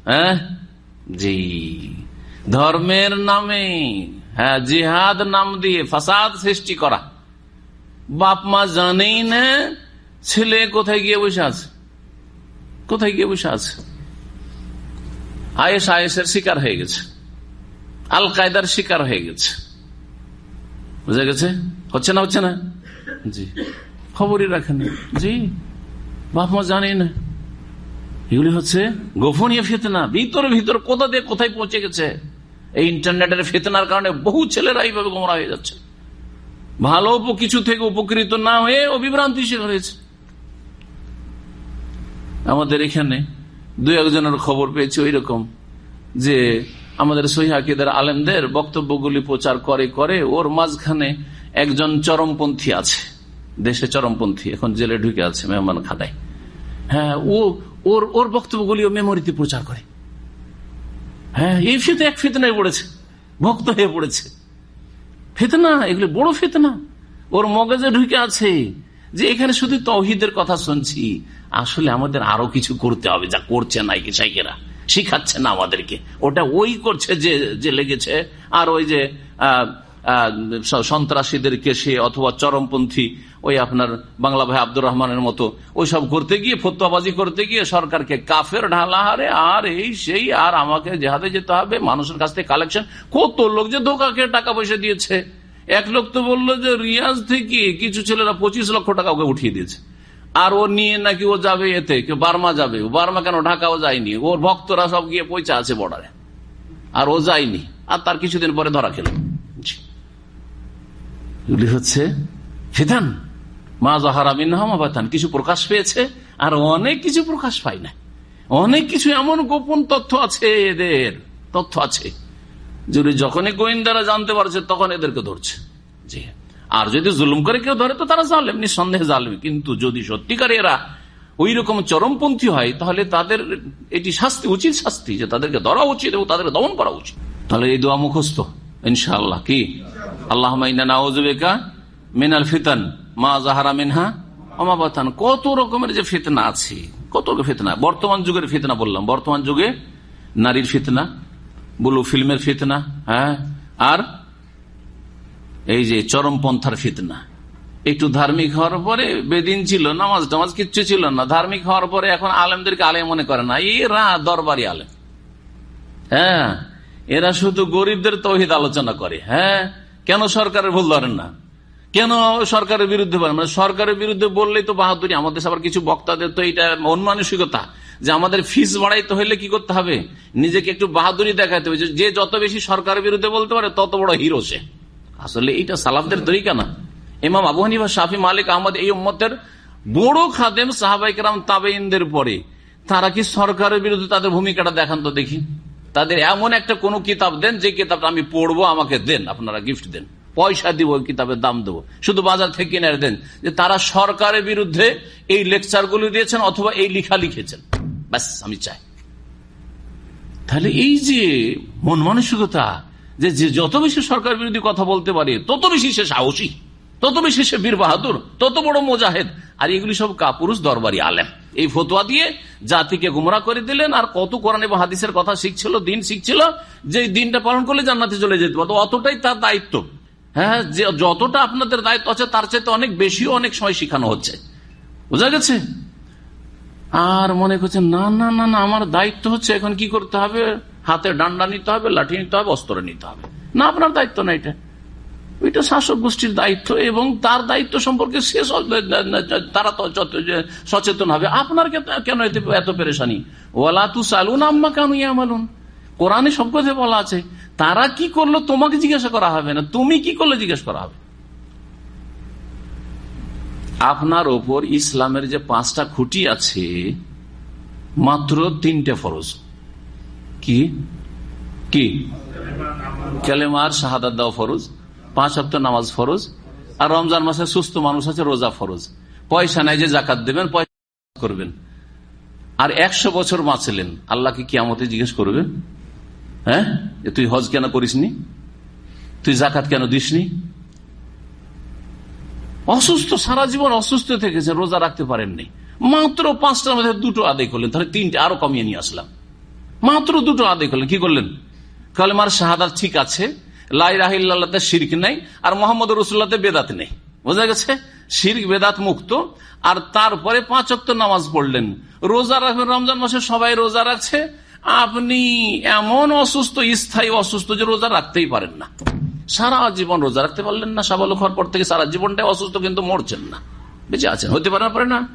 হ্যাঁ? জি। ধর্মের নামে হ্যাঁ জিহাদ নাম দিয়ে ফাসাদ সৃষ্টি করা। বাপ মা জানেই না ছেলে কোথায় গিয়ে বসে আছে? কোথায় গিয়ে বসে আছে? আয়েস আয়েসের শিকার হয়ে গেছে। আল কায়দার শিকার হয়ে গেছে। বুঝা গেছে? হচ্ছে না হচ্ছে না? জি। খবরই রাখেন জি। বাপ মা জানেই না। এগুলি হচ্ছে গোপনীয় ফেতনা। ভিতর ভিতর, কোথা দিয়ে কোথায় পৌঁছে গেছে? এই ইন্টারনেটের ফেতনার কারণে বহু ছেলেরা এইভাবে গোমরা হয়ে যাচ্ছে। ভালো কিছু থেকে উপকৃত না হয়ে অবিভ্রান্তি শিকার হয়েছে। আমাদের এখানে দু একজনের খবর পেয়েছি ওই রকম যে আমাদের সহিদের আলেমদের বক্তব্যগুলি প্রচার করে করে ওর মাঝখানে একজন চরমপন্থী আছে। দেশে চরমপন্থী, এখন জেলে ঢুকে আছে মেহমান খাদায়। হ্যাঁ ও, ওর ওর বক্তব্যগুলিও মেমোরিতে প্রচার করে। হ্যাঁ এই ফিতে এক ফিতনায় পড়েছে, ভক্ত হয়ে পড়েছে। ফেতনা, এগুলি বড় ফেতনা। ওর মগজে ঢুকে আছে যে এখানে শুধু তহিদের কথা শুনছি, আসলে আমাদের আরও কিছু করতে হবে, যা করছে নাইকে সাইকেরা, শিখাচ্ছে না আমাদেরকে। ওটা ওই করছে যে যে লেগেছে, আর ওই যে সন্ত্রাসীদেরকে সে অথবা চরমপন্থী ওই আপনার বাংলা ভাই আব্দুর রহমানের মতো ওইসব করতে গিয়ে, ফতোয়াবাজি করতে গিয়ে সরকারকে কাফের ঢালাহারে আর এই সেই, আর আমাকে জেহাদে যেতে হবে, মানুষের কাছ থেকে কালেকশন কত লোক যে ধোকাকে টাকা পয়সা দিয়েছে। এক লোক তো বলল যে, রিয়াজ থেকে কিছু ছেলেরা পঁচিশ লক্ষ টাকা ওকে উঠিয়ে দিয়েছে। আর ও নিয়ে নাকি ও যাবে এতে বার্মা যাবে। বার্মা কেন ঢাকাও যায়নি? ওর ভক্তরা সব গিয়ে পয়সা আছে বর্ডারে আর ও যায়নি। আর তার কিছুদিন পরে ধরা খেল। এগুলি হচ্ছে ফিধান মা জাহারা মিনহামাবাতান কিছু প্রকাশ পেয়েছে আর অনেক কিছু প্রকাশ পায় না অনেক কিছু এমন গোপন তথ্য আছে এদের, তথ্য আছে। যদি যখনই গোয়েন্দারা জানতে পারছে, তখন এদেরকে ধরছে। জি। আর যদি জুলুম করে কেউ ধরে, তো তারা জানলেন নিঃসন্দেহে জানলেন কিন্তু যদি সত্যিকার এরা ওই রকম চরমপন্থী হয়, তাহলে তাদের এটি শাস্তি, উচিত শাস্তি, যে তাদেরকে ধরা উচিত এবং তাদেরকে দমন করা উচিত। তাহলে এই দোয়া মুখস্থ, ইনশাআল্লাহ। কি? আল্লাহ মিনাল ফিতান, মা জাহারা মিনহা অমাবাতান কত রকমের যে ফিতনা আছে, কত ফিতনা। বর্তমান যুগের ফিতনা বললাম। বর্তমান যুগে নারীর ফিতনা, বুলু ফিল্মের ফিতনা হ্যাঁ আর এই যে চরমপন্থার ফিতনা। একটু ধার্মিক হওয়ার পরে বেদিন ছিল, নামাজ টামাজ কিচ্ছু ছিল না। ধার্মিক হওয়ার পরে এখন আলেমদেরকে আলেম মনে করে না। এরা দরবারি আলেম। হ্যাঁ এরা শুধু গরিবদের তহিদ আলোচনা করে। হ্যাঁ কেন সরকারের ভুল ধরেন না? কেন সরকারের বিরুদ্ধে বলেন? মানে সরকারের বিরুদ্ধে বললেই তো বাহাদুরি, আমাদের আবার কিছু বক্তাদের তো এটা মন মানসিকতা যে আমাদের ফিস বাড়াইতে হইলে কি করতে হবে? নিজেকে একটু বাহাদুরি দেখাতে হবে। যে যত বেশি সরকারের বিরুদ্ধে বলতে পারে, তত বড় হিরো সে। আসলে এইটা সালাফদের তরিকা না। ইমাম আবু হানিফা, শাফি, মালিক, আহমদ এই উম্মতের বড় খাদেম সাহাবাইকার তাবেইনদের পরে। তারা কি সরকারের বিরুদ্ধে তাদের ভূমিকাটা দেখান তো দেখি। তাদের এমন একটা কোন কিতাব দেন, যে কিতাবটা আমি পড়ব, আমাকে দেন, আপনারা গিফট দেন। পয়সা দিব কিতাবের দাম দেবো। শুধু বাজার থেকে কিনে দেন। যে তারা সরকারের বিরুদ্ধে এই লেকচারগুলো দিয়েছেন অথবা এই লিখা লিখেছেন। ব্যাস, আমি চাই। তাহলে এই যে মন মানসিকতা যে যত বেশি সরকার বিরোধী কথা বলতে পারে, তত বেশি সে সাহসী। তত বেশি সে বীর বাহাদুর, তত বড় মোজাহেদ। আর এগুলি সব কাপুরুষ দরবারি আলেম। এই ফতোয়া দিয়ে জাতিকে গুমরা করে দিলেন, আর কত কোরআন এবং হাদিসের কথা শিখছিল, দিন শিখছিল, যে দিনটা পালন করলে জান্নাতে চলে যেতে পারতো। অতটাই তার দায়িত্ব। হ্যাঁ যে যতটা আপনাদের দায়িত্ব আছে, তার চাইতে অনেক বেশিও অনেক সময় শিখানো হচ্ছে। বোঝা গেছে? আর মনে করছে, না না না না, আমার দায়িত্ব হচ্ছে, এখন কি করতে হবে? হাতে ডান্ডা নিতে হবে, লাঠি নিতে হবে, অস্ত্র নিতে হবে। না, আপনার দায়িত্ব না এটা। ওইটা শাসক গোষ্ঠীর দায়িত্ব এবং তার দায়িত্ব সম্পর্কে সে তারা সচেতন হবে। আপনার কেন এতে এত পেরেশানি? ওলা তু সালুন আম্মা কেন ইয়ামালুন। কোরআনে সব কথা বলা আছে। তারা কি করল তোমাকে জিজ্ঞাসা করা হবে না। তুমি কি করলে জিজ্ঞেস করা হবে? আপনার ওপর ইসলামের যে পাঁচটা খুঁটি আছে, মাত্র তিনটে ফরজ। কি? কি? কেলেমার শাহাদাত দেওয়া ফরজ। পাঁচ সপ্তাহ নামাজ ফরজ, আর রমজান মাসে সুস্থ মানুষ আছে, রোজা ফরজ। পয়সা নাই যে জাকাত দেবেন, পয়সা করবেন। আর একশো বছর বাঁচলেন আল্লাহকে কিয়ামতে জিজ্ঞেস করবে? হ্যাঁ? তুই হজ কেন করিসনি? তুই জাকাত কেন দিসনি? অসুস্থ, সারা জীবন অসুস্থ থেকেছে, রোজা রাখতে পারেননি। মাত্র পাঁচটার মধ্যে দুটো আদায় করলেন, তাহলে তিনটে আরও কমিয়ে নিয়ে আসলাম। মাত্র দুটো আদায় করলেন, কি করলেন? কালেমার শাহাদার ঠিক আছে লাই রাহিল্লাতে শির্ক নেই, আর মোহাম্মদ রসুল্লাতে বেদাত নেই। বোঝা গেছে? শির্ক, বেদাত মুক্ত। আর তারপরে পাঁচ অক্ট নামাজ পড়লেন। রোজা রাখবেন, রমজান মাসে সবাই রোজা রাখছে। আপনি এমন অসুস্থ, স্থায়ী অসুস্থ যে রোজা রাখতেই পারেন না। সারা জীবন রোজা রাখতে পারলেন না, সাবালক হওয়ার পর থেকে সারা জীবনটাই অসুস্থ, কিন্তু মরছেন না। বেঁচে আছেন, হতে পারে পারে না?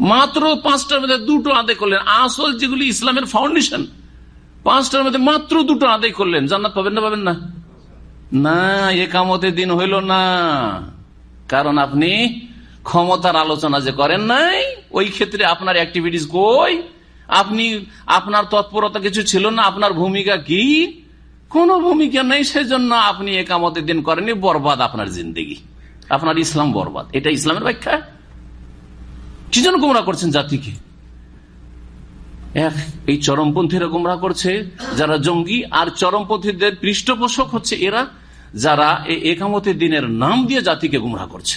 মাত্র পাঁচটার মধ্যে দুটো আদায় করলেন। আসল যেগুলি ইসলামের ফাউন্ডেশন পাঁচটার মধ্যে মাত্র দুটো আদায় করলেন। জান্নাত পাবেন না পাবেন না। না একামতের দিন হইল না। কারণ আপনি ক্ষমতার আলোচনা যে করেন নাই, ওই ক্ষেত্রে আপনার অ্যাক্টিভিটিস কই? আপনি, আপনার তৎপরতা কিছু ছিল না, আপনার ভূমিকা কি? কোন ভূমিকা নেই, সেজন্য আপনি একামতের দিন করেনি বরবাদ আপনার জিন্দগি। আপনার ইসলাম বরবাদ। এটা ইসলামের ব্যাখ্যা। কি জন্য গুমরা করছেন জাতিকে? এই চরমপন্থীরা গুমরা করছে। যারা জঙ্গি আর চরমপন্থীদের পৃষ্ঠপোষক হচ্ছে এরা, যারা একামতের দিনের নাম দিয়ে জাতিকে গুমরা করছে।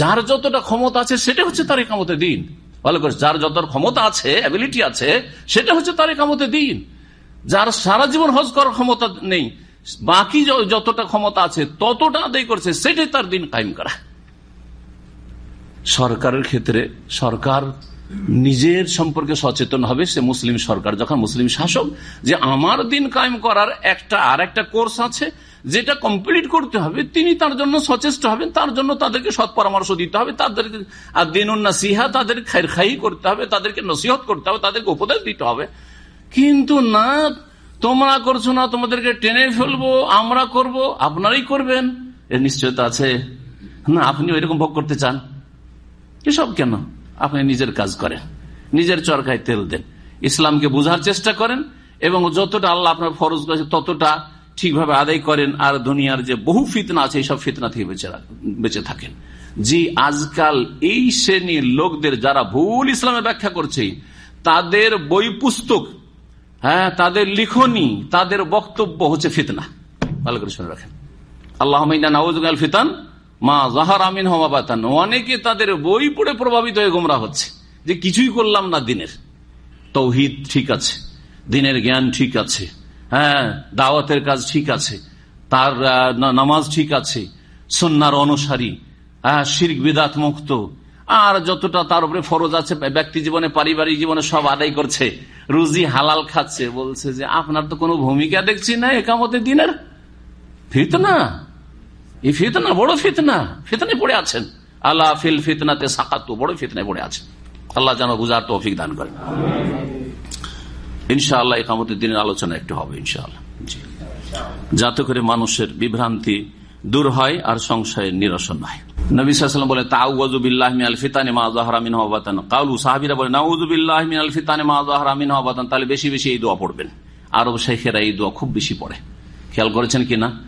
যার যতটা ক্ষমতা আছে, সেটা হচ্ছে তার একামতের দিন। ভালো যার যত ক্ষমতা আছে অ্যাবিলিটি আছে, সেটা হচ্ছে তার একামতে দিন। যার সারা জীবন হজ করার ক্ষমতা নেই, বাকি যতটা ক্ষমতা আছে, ততটা আদায় করছে, সেটাই তার দিন কায়েম করা। সরকারের ক্ষেত্রে সরকার নিজের সম্পর্কে সচেতন হবে সে মুসলিম সরকার, যখন মুসলিম শাসক, যে আমার দিন কায়েম করার একটা আর একটা কোর্স আছে, যেটা কমপ্লিট করতে হবে, তিনি তার জন্য সচেষ্ট হবেন, তার জন্য তাদেরকে সৎ পরামর্শ দিতে হবে, তাদেরকে, আর দিন নাসিহা, তাদের খাই করতে হবে, তাদেরকে নসিহত করতে হবে, তাদেরকে উপদেশ দিতে হবে। কিন্তু না, তোমরা করছ না, তোমাদেরকে টেনে ফেলব, আমরা করব, আপনারাই করবেন। এর নিশ্চয়তা আছে। না আপনি ওইরকম ভোগ করতে চান? এসব কেন? আপনি নিজের কাজ করেন। নিজের চরকায় তেল দেন। ইসলামকে বুঝার চেষ্টা করেন এবং যতটা আল্লাহ আপনার ফরজ করেছে, ততটা ঠিকভাবে আদায় করেন আর দুনিয়ার যে বহু ফিতনা আছে, এইসব ফিতনা থেকে বেঁচে থাকেন। জি, আজকাল এই শ্রেণির লোকদের যারা ভুল ইসলামের ব্যাখ্যা করছে, তাদের বই পুস্তক হ্যাঁ তাদের লিখনি, তাদের বক্তব্য হচ্ছে ফিতনা। ভালো করে শুনে রাখেন। আল্লাহ ফিতান মা জাহার আমিন হমাবাতান অনেকে তাদের বই পড়ে প্রভাবিত হয়ে গোমরা হচ্ছে। যে কিছুই করলাম না দিনের। তৌহিদ ঠিক আছে। দিনের জ্ঞান ঠিক আছে। হ্যাঁ দাওয়াতের কাজ ঠিক আছে। তার নামাজ ঠিক আছে। সন্ন্যার অনুসারী। শির্ক, বিদাত মুক্ত। আর যতটা তার উপরে ফরজ আছে ব্যক্তি জীবনে, পারিবারিক জীবনে সব আদায় করছে। রুজি হালাল খাচ্ছে। বলছে যে, আপনার তো কোনো ভূমিকা দেখছি না একামতের দিনের? ফিতনা। এই ফিতনা বড় ফিতনা। ফিতনে পড়ে আছেন। আল্লাহ ফিল ফিতনাতে সাকাতু, বড় ফিতনায় পড়ে আছেন। আল্লাহ যেন বুঝার তৌফিক দান করেন। ইনশাআল্লাহ একামতের দিনের আলোচনা একটু হবে, ইনশাআল্লাহ। যাতে করে মানুষের বিভ্রান্তি দূর হয় আর সংশয়ের নিরসন হয়। ফিতানে ফিতানে আরব শেখেরা এই দোয়া খুব বেশি পড়ে। খেয়াল করেছেন কিনা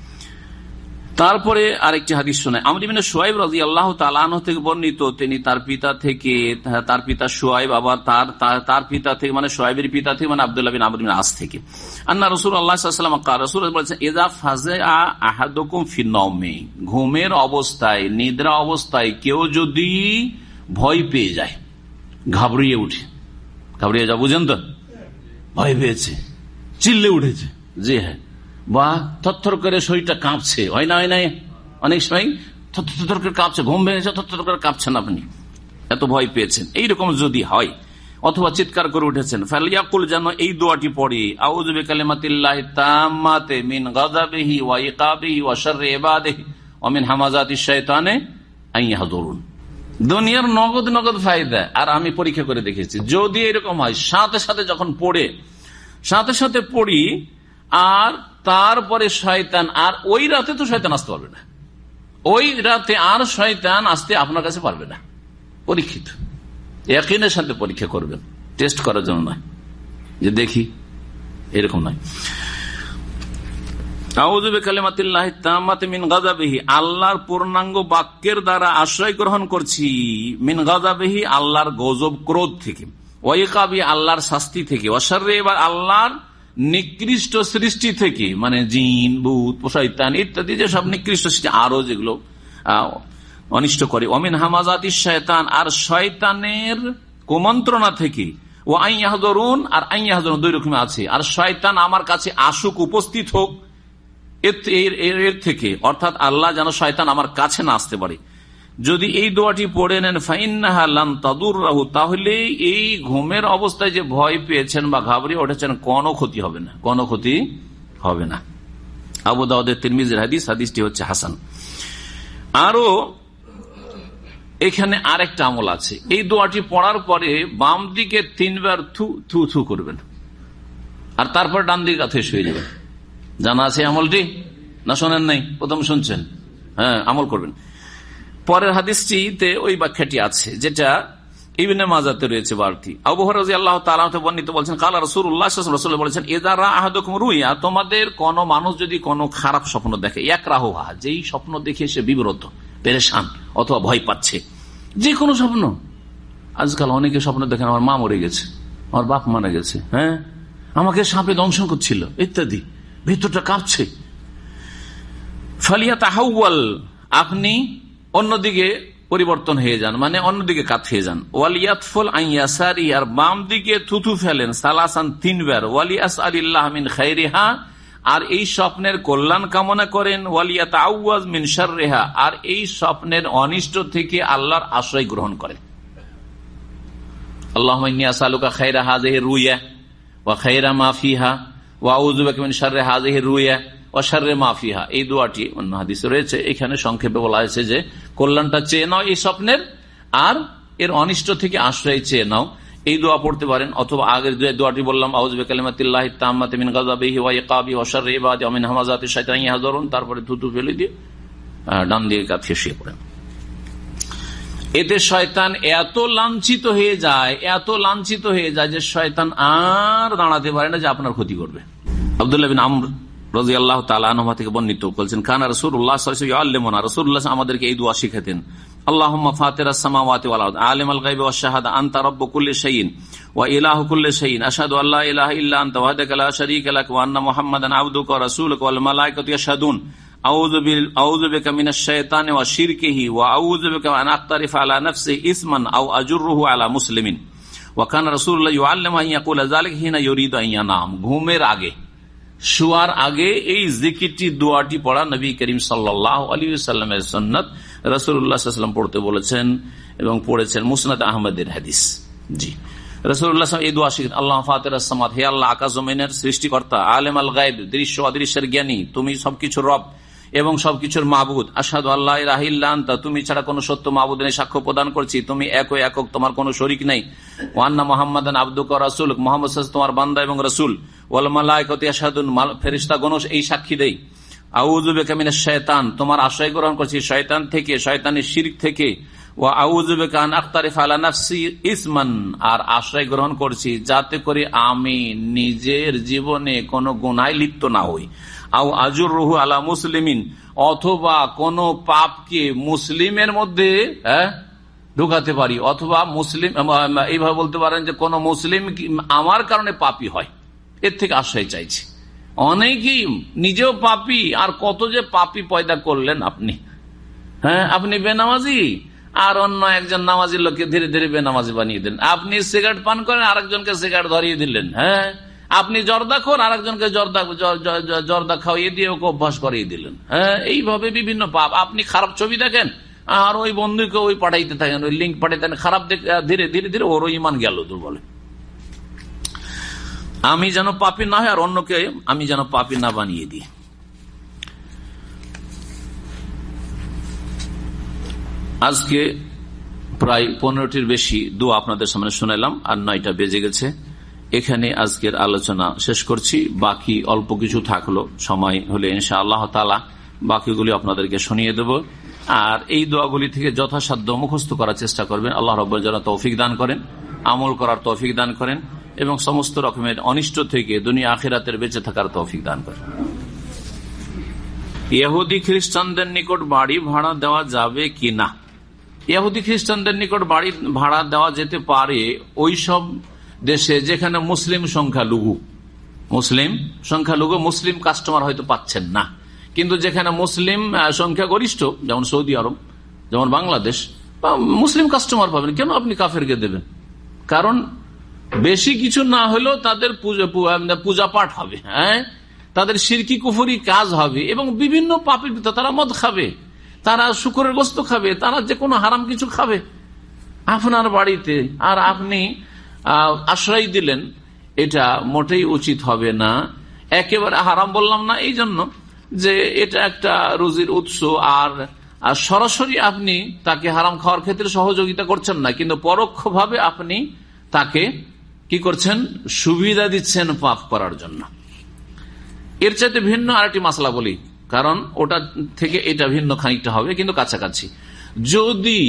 তারপরে আরেকটি হাদিস শোনায়। আমরিমিন সোয়াইব রাজি আল্লাহ তালান থেকে বর্ণিত, তিনি তার পিতা থেকে, তার পিতা সোয়াইব আবার তার তার পিতা থেকে মানে সোয়াইবের পিতা থেকে মানে আবদুল্লাহ বিন আমরিন আস থেকে। আন্না রসুল আল্লাহাম রসুল বলেছেন এজা ফাজে আহাদুম ফিনমে ঘুমের অবস্থায়, নিদ্রা অবস্থায় কেউ যদি ভয় পেয়ে যায়, ঘাবড়িয়ে উঠে ঘাবড়িয়ে যা বুঝেন তো? ভয় পেয়েছে, চিল্লে উঠেছে। জি হ্যাঁ। বা থর করে শরীরটা কাঁপছে। হয় না, হয় নাই অনেক সময় থর করে কাঁপছে, ঘুম ভেঙেছে থর করে কাঁপছেন আপনি। এত ভয় পেয়েছেন। এইরকম যদি হয়, অথবা চিৎকার করে উঠেছেন, ফালিয়াকুল যেন এই দোয়াটি পড়ে আউজবে তামাতে মিন ওয়া ওয়া মিন দুনিয়ার নগদ নগদ ফায়দা। আর আমি পরীক্ষা করে দেখেছি, যদি এরকম হয়, সাথে সাথে যখন পড়ে, সাথে সাথে পড়ি আর তারপরে শয়তান, আর ওই রাতে তো শয়তান আসতে পারবে না। ওই রাতে আর শয়তান আসতে আপনার কাছে পারবে না। পরীক্ষিত। একদিনের সাথে পরীক্ষা করবেন। টেস্ট করার জন্য নয়। যে দেখি, এরকম নয়। আল্লাহর পূর্ণাঙ্গ বাক্যের দ্বারা আশ্রয় গ্রহণ করছি। মিন গাজাবেহি আল্লাহর গজব ক্রোধ থেকে। ওয়াইকাবি, আল্লাহর শাস্তি থেকে। অসারে এবার আল্লাহর নিকৃষ্ট সৃষ্টি থেকে মানে জিন, ভূত শৈতান ইত্যাদি যেসব নিকৃষ্ট সৃষ্টি, আরও যেগুলো অনিষ্ট করে। অমিন হামাজাতি শয়তান, আর শয়তানের কুমন্ত্রণা থেকে ও আইয়াহরুন আর আইয়াহরুন দুই রকম আছে। আর শয়তান আমার কাছে আসুক, উপস্থিত হোক এর থেকে, অর্থাৎ আল্লাহ যেন শয়তান আমার কাছে না আসতে পারে। যদি এই দোয়াটি পড়ে নেন ফাইনাহালান তাদুর রাহু তাহলে এই ঘুমের অবস্থায় যে ভয় পেয়েছেন বা ঘাবড়িয়ে উঠেছেন, কোনো ক্ষতি হবে না, কোনো ক্ষতি হবে না। আবু দাউদের তিরমিজের হাদিস, হাদিসটি হচ্ছে হাসান। আরও এখানে আরেকটা আমল আছে। এই দোয়াটি পড়ার পরে বাম দিকে তিনবার থু থু থু করবেন। আর তারপর ডান দিকে কাছে শুয়ে যাবেন। জানা আছে আমলটি? না শোনেন নাই? প্রথম শুনছেন? হ্যাঁ আমল করবেন। পরের হাদিসটিতে ওই ব্যাখ্যাটি আছে, যেটা ইবিনে মাজাতে রয়েছে বাড়তি আবহাওয়া আল্লাহ তালাতে বর্ণিত বলছেন, কালা রসুল উল্লাহ রসুল বলেছেন এদারা আহাদুম রুইয়া তোমাদের কোন মানুষ যদি কোনো খারাপ স্বপ্ন দেখে এক রাহুহা যেই স্বপ্ন দেখে সে বিব্রত, পেরেশান অথবা ভয় পাচ্ছে যে কোনো স্বপ্ন। আজকাল অনেকে স্বপ্ন দেখেন, আমার মা মরে গেছে, আমার বাপ মারা গেছে হ্যাঁ? আমাকে সাপে দংশন করছিল ইত্যাদি, ভিতরটা কাঁপছে। ফালিয়া তাহাউল আপনি অন্যদিকে পরিবর্তন হয়ে যান মানে অন্যদিকে কাত হয়ে যান। ওয়ালিয়াতফল আইয়াসারি আর বাম দিকে থুথু ফেলেন, সালাসান তিনবার। ওয়ালিয়াস আলিল্লাহ মিন খাইরিহা আর এই স্বপ্নের কল্যাণ কামনা করেন। ওয়ালিয়াত আউয়াজ মিন রেহা আর এই স্বপ্নের অনিষ্ট থেকে আল্লাহর আশ্রয় গ্রহণ করেন। আল্লাহ সালুকা খাইরা হাজে রুইয়া, ওয়া খাইরা মাফিহা ওয়াউজুবাক মিন শাররে হাজে রুইয়া। অসারে মাফিহা এই দোয়াটি অন্য হাদিস রয়েছে। এখানে সংক্ষেপে বলা হয়েছে যে, কল্যাণটা চেয়ে নাও এই স্বপ্নের, আর এর অনিষ্ট থেকে আশ্রয় চেয়ে নাও। এই দোয়া পড়তে পারেন, অথবা আগের দোয়াটি বললাম তারপরে থুতু ফেলে দিয়ে ডান দিয়ে কাঁথিয়ে শুয়ে পড়েন। এতে শয়তান এত লাঞ্ছিত হয়ে যায়, এত লাঞ্ছিত হয়ে যায় যে শয়তান আর দাঁড়াতে পারে না যে আপনার ক্ষতি করবে। আবদুল্লাহ আমর রাজি আল্লাহ তালা থেকে বর্ণিত, বলছেন খান রসুল্লাহ আল্লেমনা রসুল্লাহ আমাদেরকে এই দোয়া শিখাতেন আল্লাহ আলিম আল গাইব শাহাদ আন্তা রব্ব কুল্লি শাইন ওয়া ইলাহ কুল্লি শাইন আশহাদু আল্লাহ ইলাহা ইল্লা আনতা ওয়াহদাকা লা শারীকা লাক ওয়া আন্না মুহাম্মাদান আবদুকা ওয়া রাসূলুকা ওয়াল মালায়েকাতু ইয়াশহাদুন আউযু বিল আউযু বিকা মিনাশ শাইতানি ওয়া শিরকিহি ওয়া আউযু বিকা আন আক্তারিফা আলা নাফসি ইসমান আও আজরুহু আলা মুসলিমিন ওয়া কানা রাসূলুল্লাহ ইউআল্লিমু আন ইয়াকুলা যালিকা হিনা ইউরিদু আন ইয়ানাম ঘুমের আগে শোয়ার আগে এই জিকিরটি, দোয়াটি পড়া নবী করিম সাল্লাহ আলী সাল্লামের সন্ন্যত রসুল্লাহাম পড়তে বলেছেন এবং পড়েছেন মুসনাদ আহমদের হাদিস। জি। রসুল্লাহ এই দোয়া শিখ আল্লাহ ফাতের আসমাদ হে আল্লাহ সৃষ্টিকর্তা, আলেম আল গায়েব দৃশ্য অদৃশ্যের জ্ঞানী, তুমি সবকিছু রব এবং সবকিছুর মাহবুদ আসাদ আল্লাহ রাহিল্লান্তা তুমি ছাড়া কোনো সত্য মাহবুদ নেই, সাক্ষ্য প্রদান করছি। তুমি এক একক, তোমার কোনো শরিক নেই। ওয়ান্না মোহাম্মদ আব্দুক রাসুল মোহাম্মদ তোমার বান্দা এবং রসুল। ফেরিস্তা এই সাক্ষী দেই। শয়তান তোমার আশ্রয় গ্রহণ করছি শয়তান থেকে, শয়তানের শিরিক থেকে। ও আর আশ্রয় গ্রহণ করছি যাতে করে আমি নিজের জীবনে কোনো গুনায় লিপ্ত না হই। আউ আজুর রহু আলা মুসলিমিন, অথবা কোন পাপকে মুসলিমের মধ্যে হ্যাঁ ঢুকাতে পারি, অথবা মুসলিম এইভাবে বলতে পারেন যে কোন মুসলিম আমার কারণে পাপি হয়। এর থেকে আশ্রয় চাইছি। অনেকেই নিজেও পাপি, আর কত যে পাপি পয়দা করলেন আপনি। হ্যাঁ আপনি বেনামাজি, আর অন্য একজন নামাজি লোককে ধীরে ধীরে বেনামাজি বানিয়ে দেন আপনি সিগারেট পান করেন, আরেকজনকে সিগারেট ধরিয়ে দিলেন। হ্যাঁ আপনি জর্দা খোর, আরেকজনকে জর্দা জর্দা খাওয়িয়ে দিয়ে ওকে অভ্যাস করিয়ে দিলেন। হ্যাঁ এইভাবে বিভিন্ন পাপ। আপনি খারাপ ছবি দেখেন, আর ওই বন্ধুকে ওই পাঠাইতে থাকেন, ওই লিঙ্ক পাঠাইতে খারাপ ধীরে ধীরে ধীরে ওর ইমান গেল দুর্বলে। আমি যেন পাপি না হয় আর অন্যকে আমি যেন পাপি না বানিয়ে দিই। আজকে প্রায় পনেরোটির বেশি দু আপনাদের সামনে শুনাইলাম, আর নয়টা বেজে গেছে। এখানে আজকের আলোচনা শেষ করছি। বাকি অল্প কিছু থাকল। সময় হলে ইনশা আল্লাহ তালা বাকিগুলি আপনাদেরকে শুনিয়ে দেব। আর এই দোয়াগুলি থেকে যথাসাধ্য মুখস্থ করার চেষ্টা করবেন। আল্লাহ রব যেন তৌফিক দান করেন, আমল করার তৌফিক দান করেন এবং সমস্ত রকমের অনিষ্ট থেকে দুনিয়া আখিরাতের বেঁচে থাকার তৌফিক দান করেন। ইহুদি খ্রিস্টানদের নিকট বাড়ি ভাড়া দেওয়া যাবে কি না? ইহুদি খ্রিস্টানদের নিকট বাড়ি ভাড়া দেওয়া যেতে পারে ওই সব দেশে যেখানে মুসলিম সংখ্যা লঘু, মুসলিম সংখ্যা লঘু, মুসলিম কাস্টমার হয়তো পাচ্ছেন না। কিন্তু যেখানে মুসলিম সংখ্যা গরিষ্ঠ, যেমন সৌদি আরব, যেমন বাংলাদেশ, বা মুসলিম কাস্টমার পাবেন, কেন আপনি কাফেরকে দেবেন? কারণ বেশি কিছু না হলেও তাদের পূজা পাঠ হবে হ্যাঁ? তাদের সিরকি কুফুরি কাজ হবে, এবং বিভিন্ন পাপের তারা মদ খাবে, তারা শুকুরের গোস্ত খাবে, তারা যে কোনো হারাম কিছু খাবে। আপনার বাড়িতে, আর আপনি আশ্রয় দিলেন, এটা মোটেই উচিত হবে না। একেবারে হারাম বললাম না এই জন্য যে এটা একটা রুজির উৎস, আর সরাসরি আপনি তাকে হারাম খাওয়ার ক্ষেত্রে সহযোগিতা করছেন না, কিন্তু পরোক্ষভাবে আপনি তাকে কি করছেন? সুবিধা দিচ্ছেন পাপ করার জন্য। এর চাইতে ভিন্ন আরেকটি মাসলা বলি, কারণ ওটা থেকে এটা ভিন্ন খানিকটা হবে, কিন্তু কাছাকাছি। যদি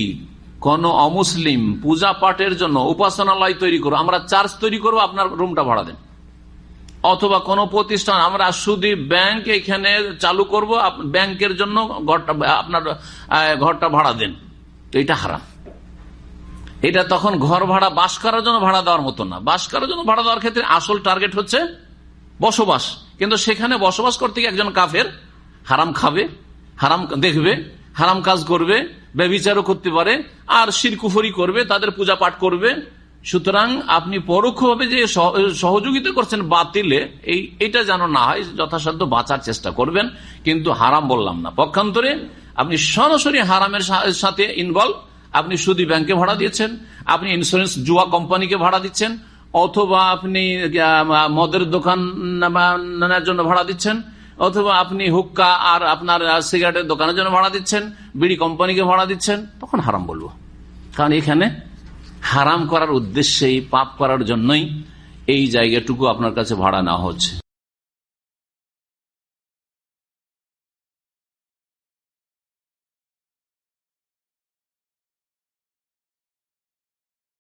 কোন অমুসলিম পূজা পাঠের জন্য উপাসনালয় তৈরি করো, আমরা চার্জ তৈরি করব, আপনার রুমটা ভাড়া দেন। অথবা কোন প্রতিষ্ঠান, আমরা শুধু ব্যাংক এখানে চালু করব ব্যাংকের জন্য ঘরটা, আপনার ঘরটা ভাড়া দেন। তো এটা হারাম। এটা তখন ঘর ভাড়া, বাস করার জন্য ভাড়া দেওয়ার মতো না। বাস করার জন্য ভাড়া দেওয়ার ক্ষেত্রে আসল টার্গেট হচ্ছে বসবাস। কিন্তু সেখানে বসবাস করতে গিয়ে একজন কাফের হারাম খাবে, হারাম দেখবে, হারাম কাজ করবে ব্যবচারও করতে পারে, আর শিরকুফরি করবে, তাদের পূজা পাঠ করবে। সুতরাং আপনি পরোক্ষভাবে যে সহযোগিতা করছেন বাতিলে, এই, এটা যেন না হয়, যথাসাধ্য বাঁচার চেষ্টা করবেন। কিন্তু হারাম বললাম না। পক্ষান্তরে আপনি সরাসরি হারামের সাথে ইনভলভ আপনি সুদী ব্যাংকে ভাড়া দিয়েছেন, আপনি ইন্স্যুরেন্স জুয়া কোম্পানিকে ভাড়া দিচ্ছেন, অথবা আপনি মদের দোকান জন্য ভাড়া দিচ্ছেন অথবা আপনি হুক্কা আর আপনার সিগারেটের দোকানের জন্য ভাড়া দিচ্ছেন, বিড়ি কোম্পানিকে ভাড়া দিচ্ছেন, তখন হারাম বলব। কারণ এখানে হারাম করার উদ্দেশ্যেই, পাপ করার জন্যই এই জায়গাটুকু আপনার কাছে ভাড়া নেওয়া হচ্ছে।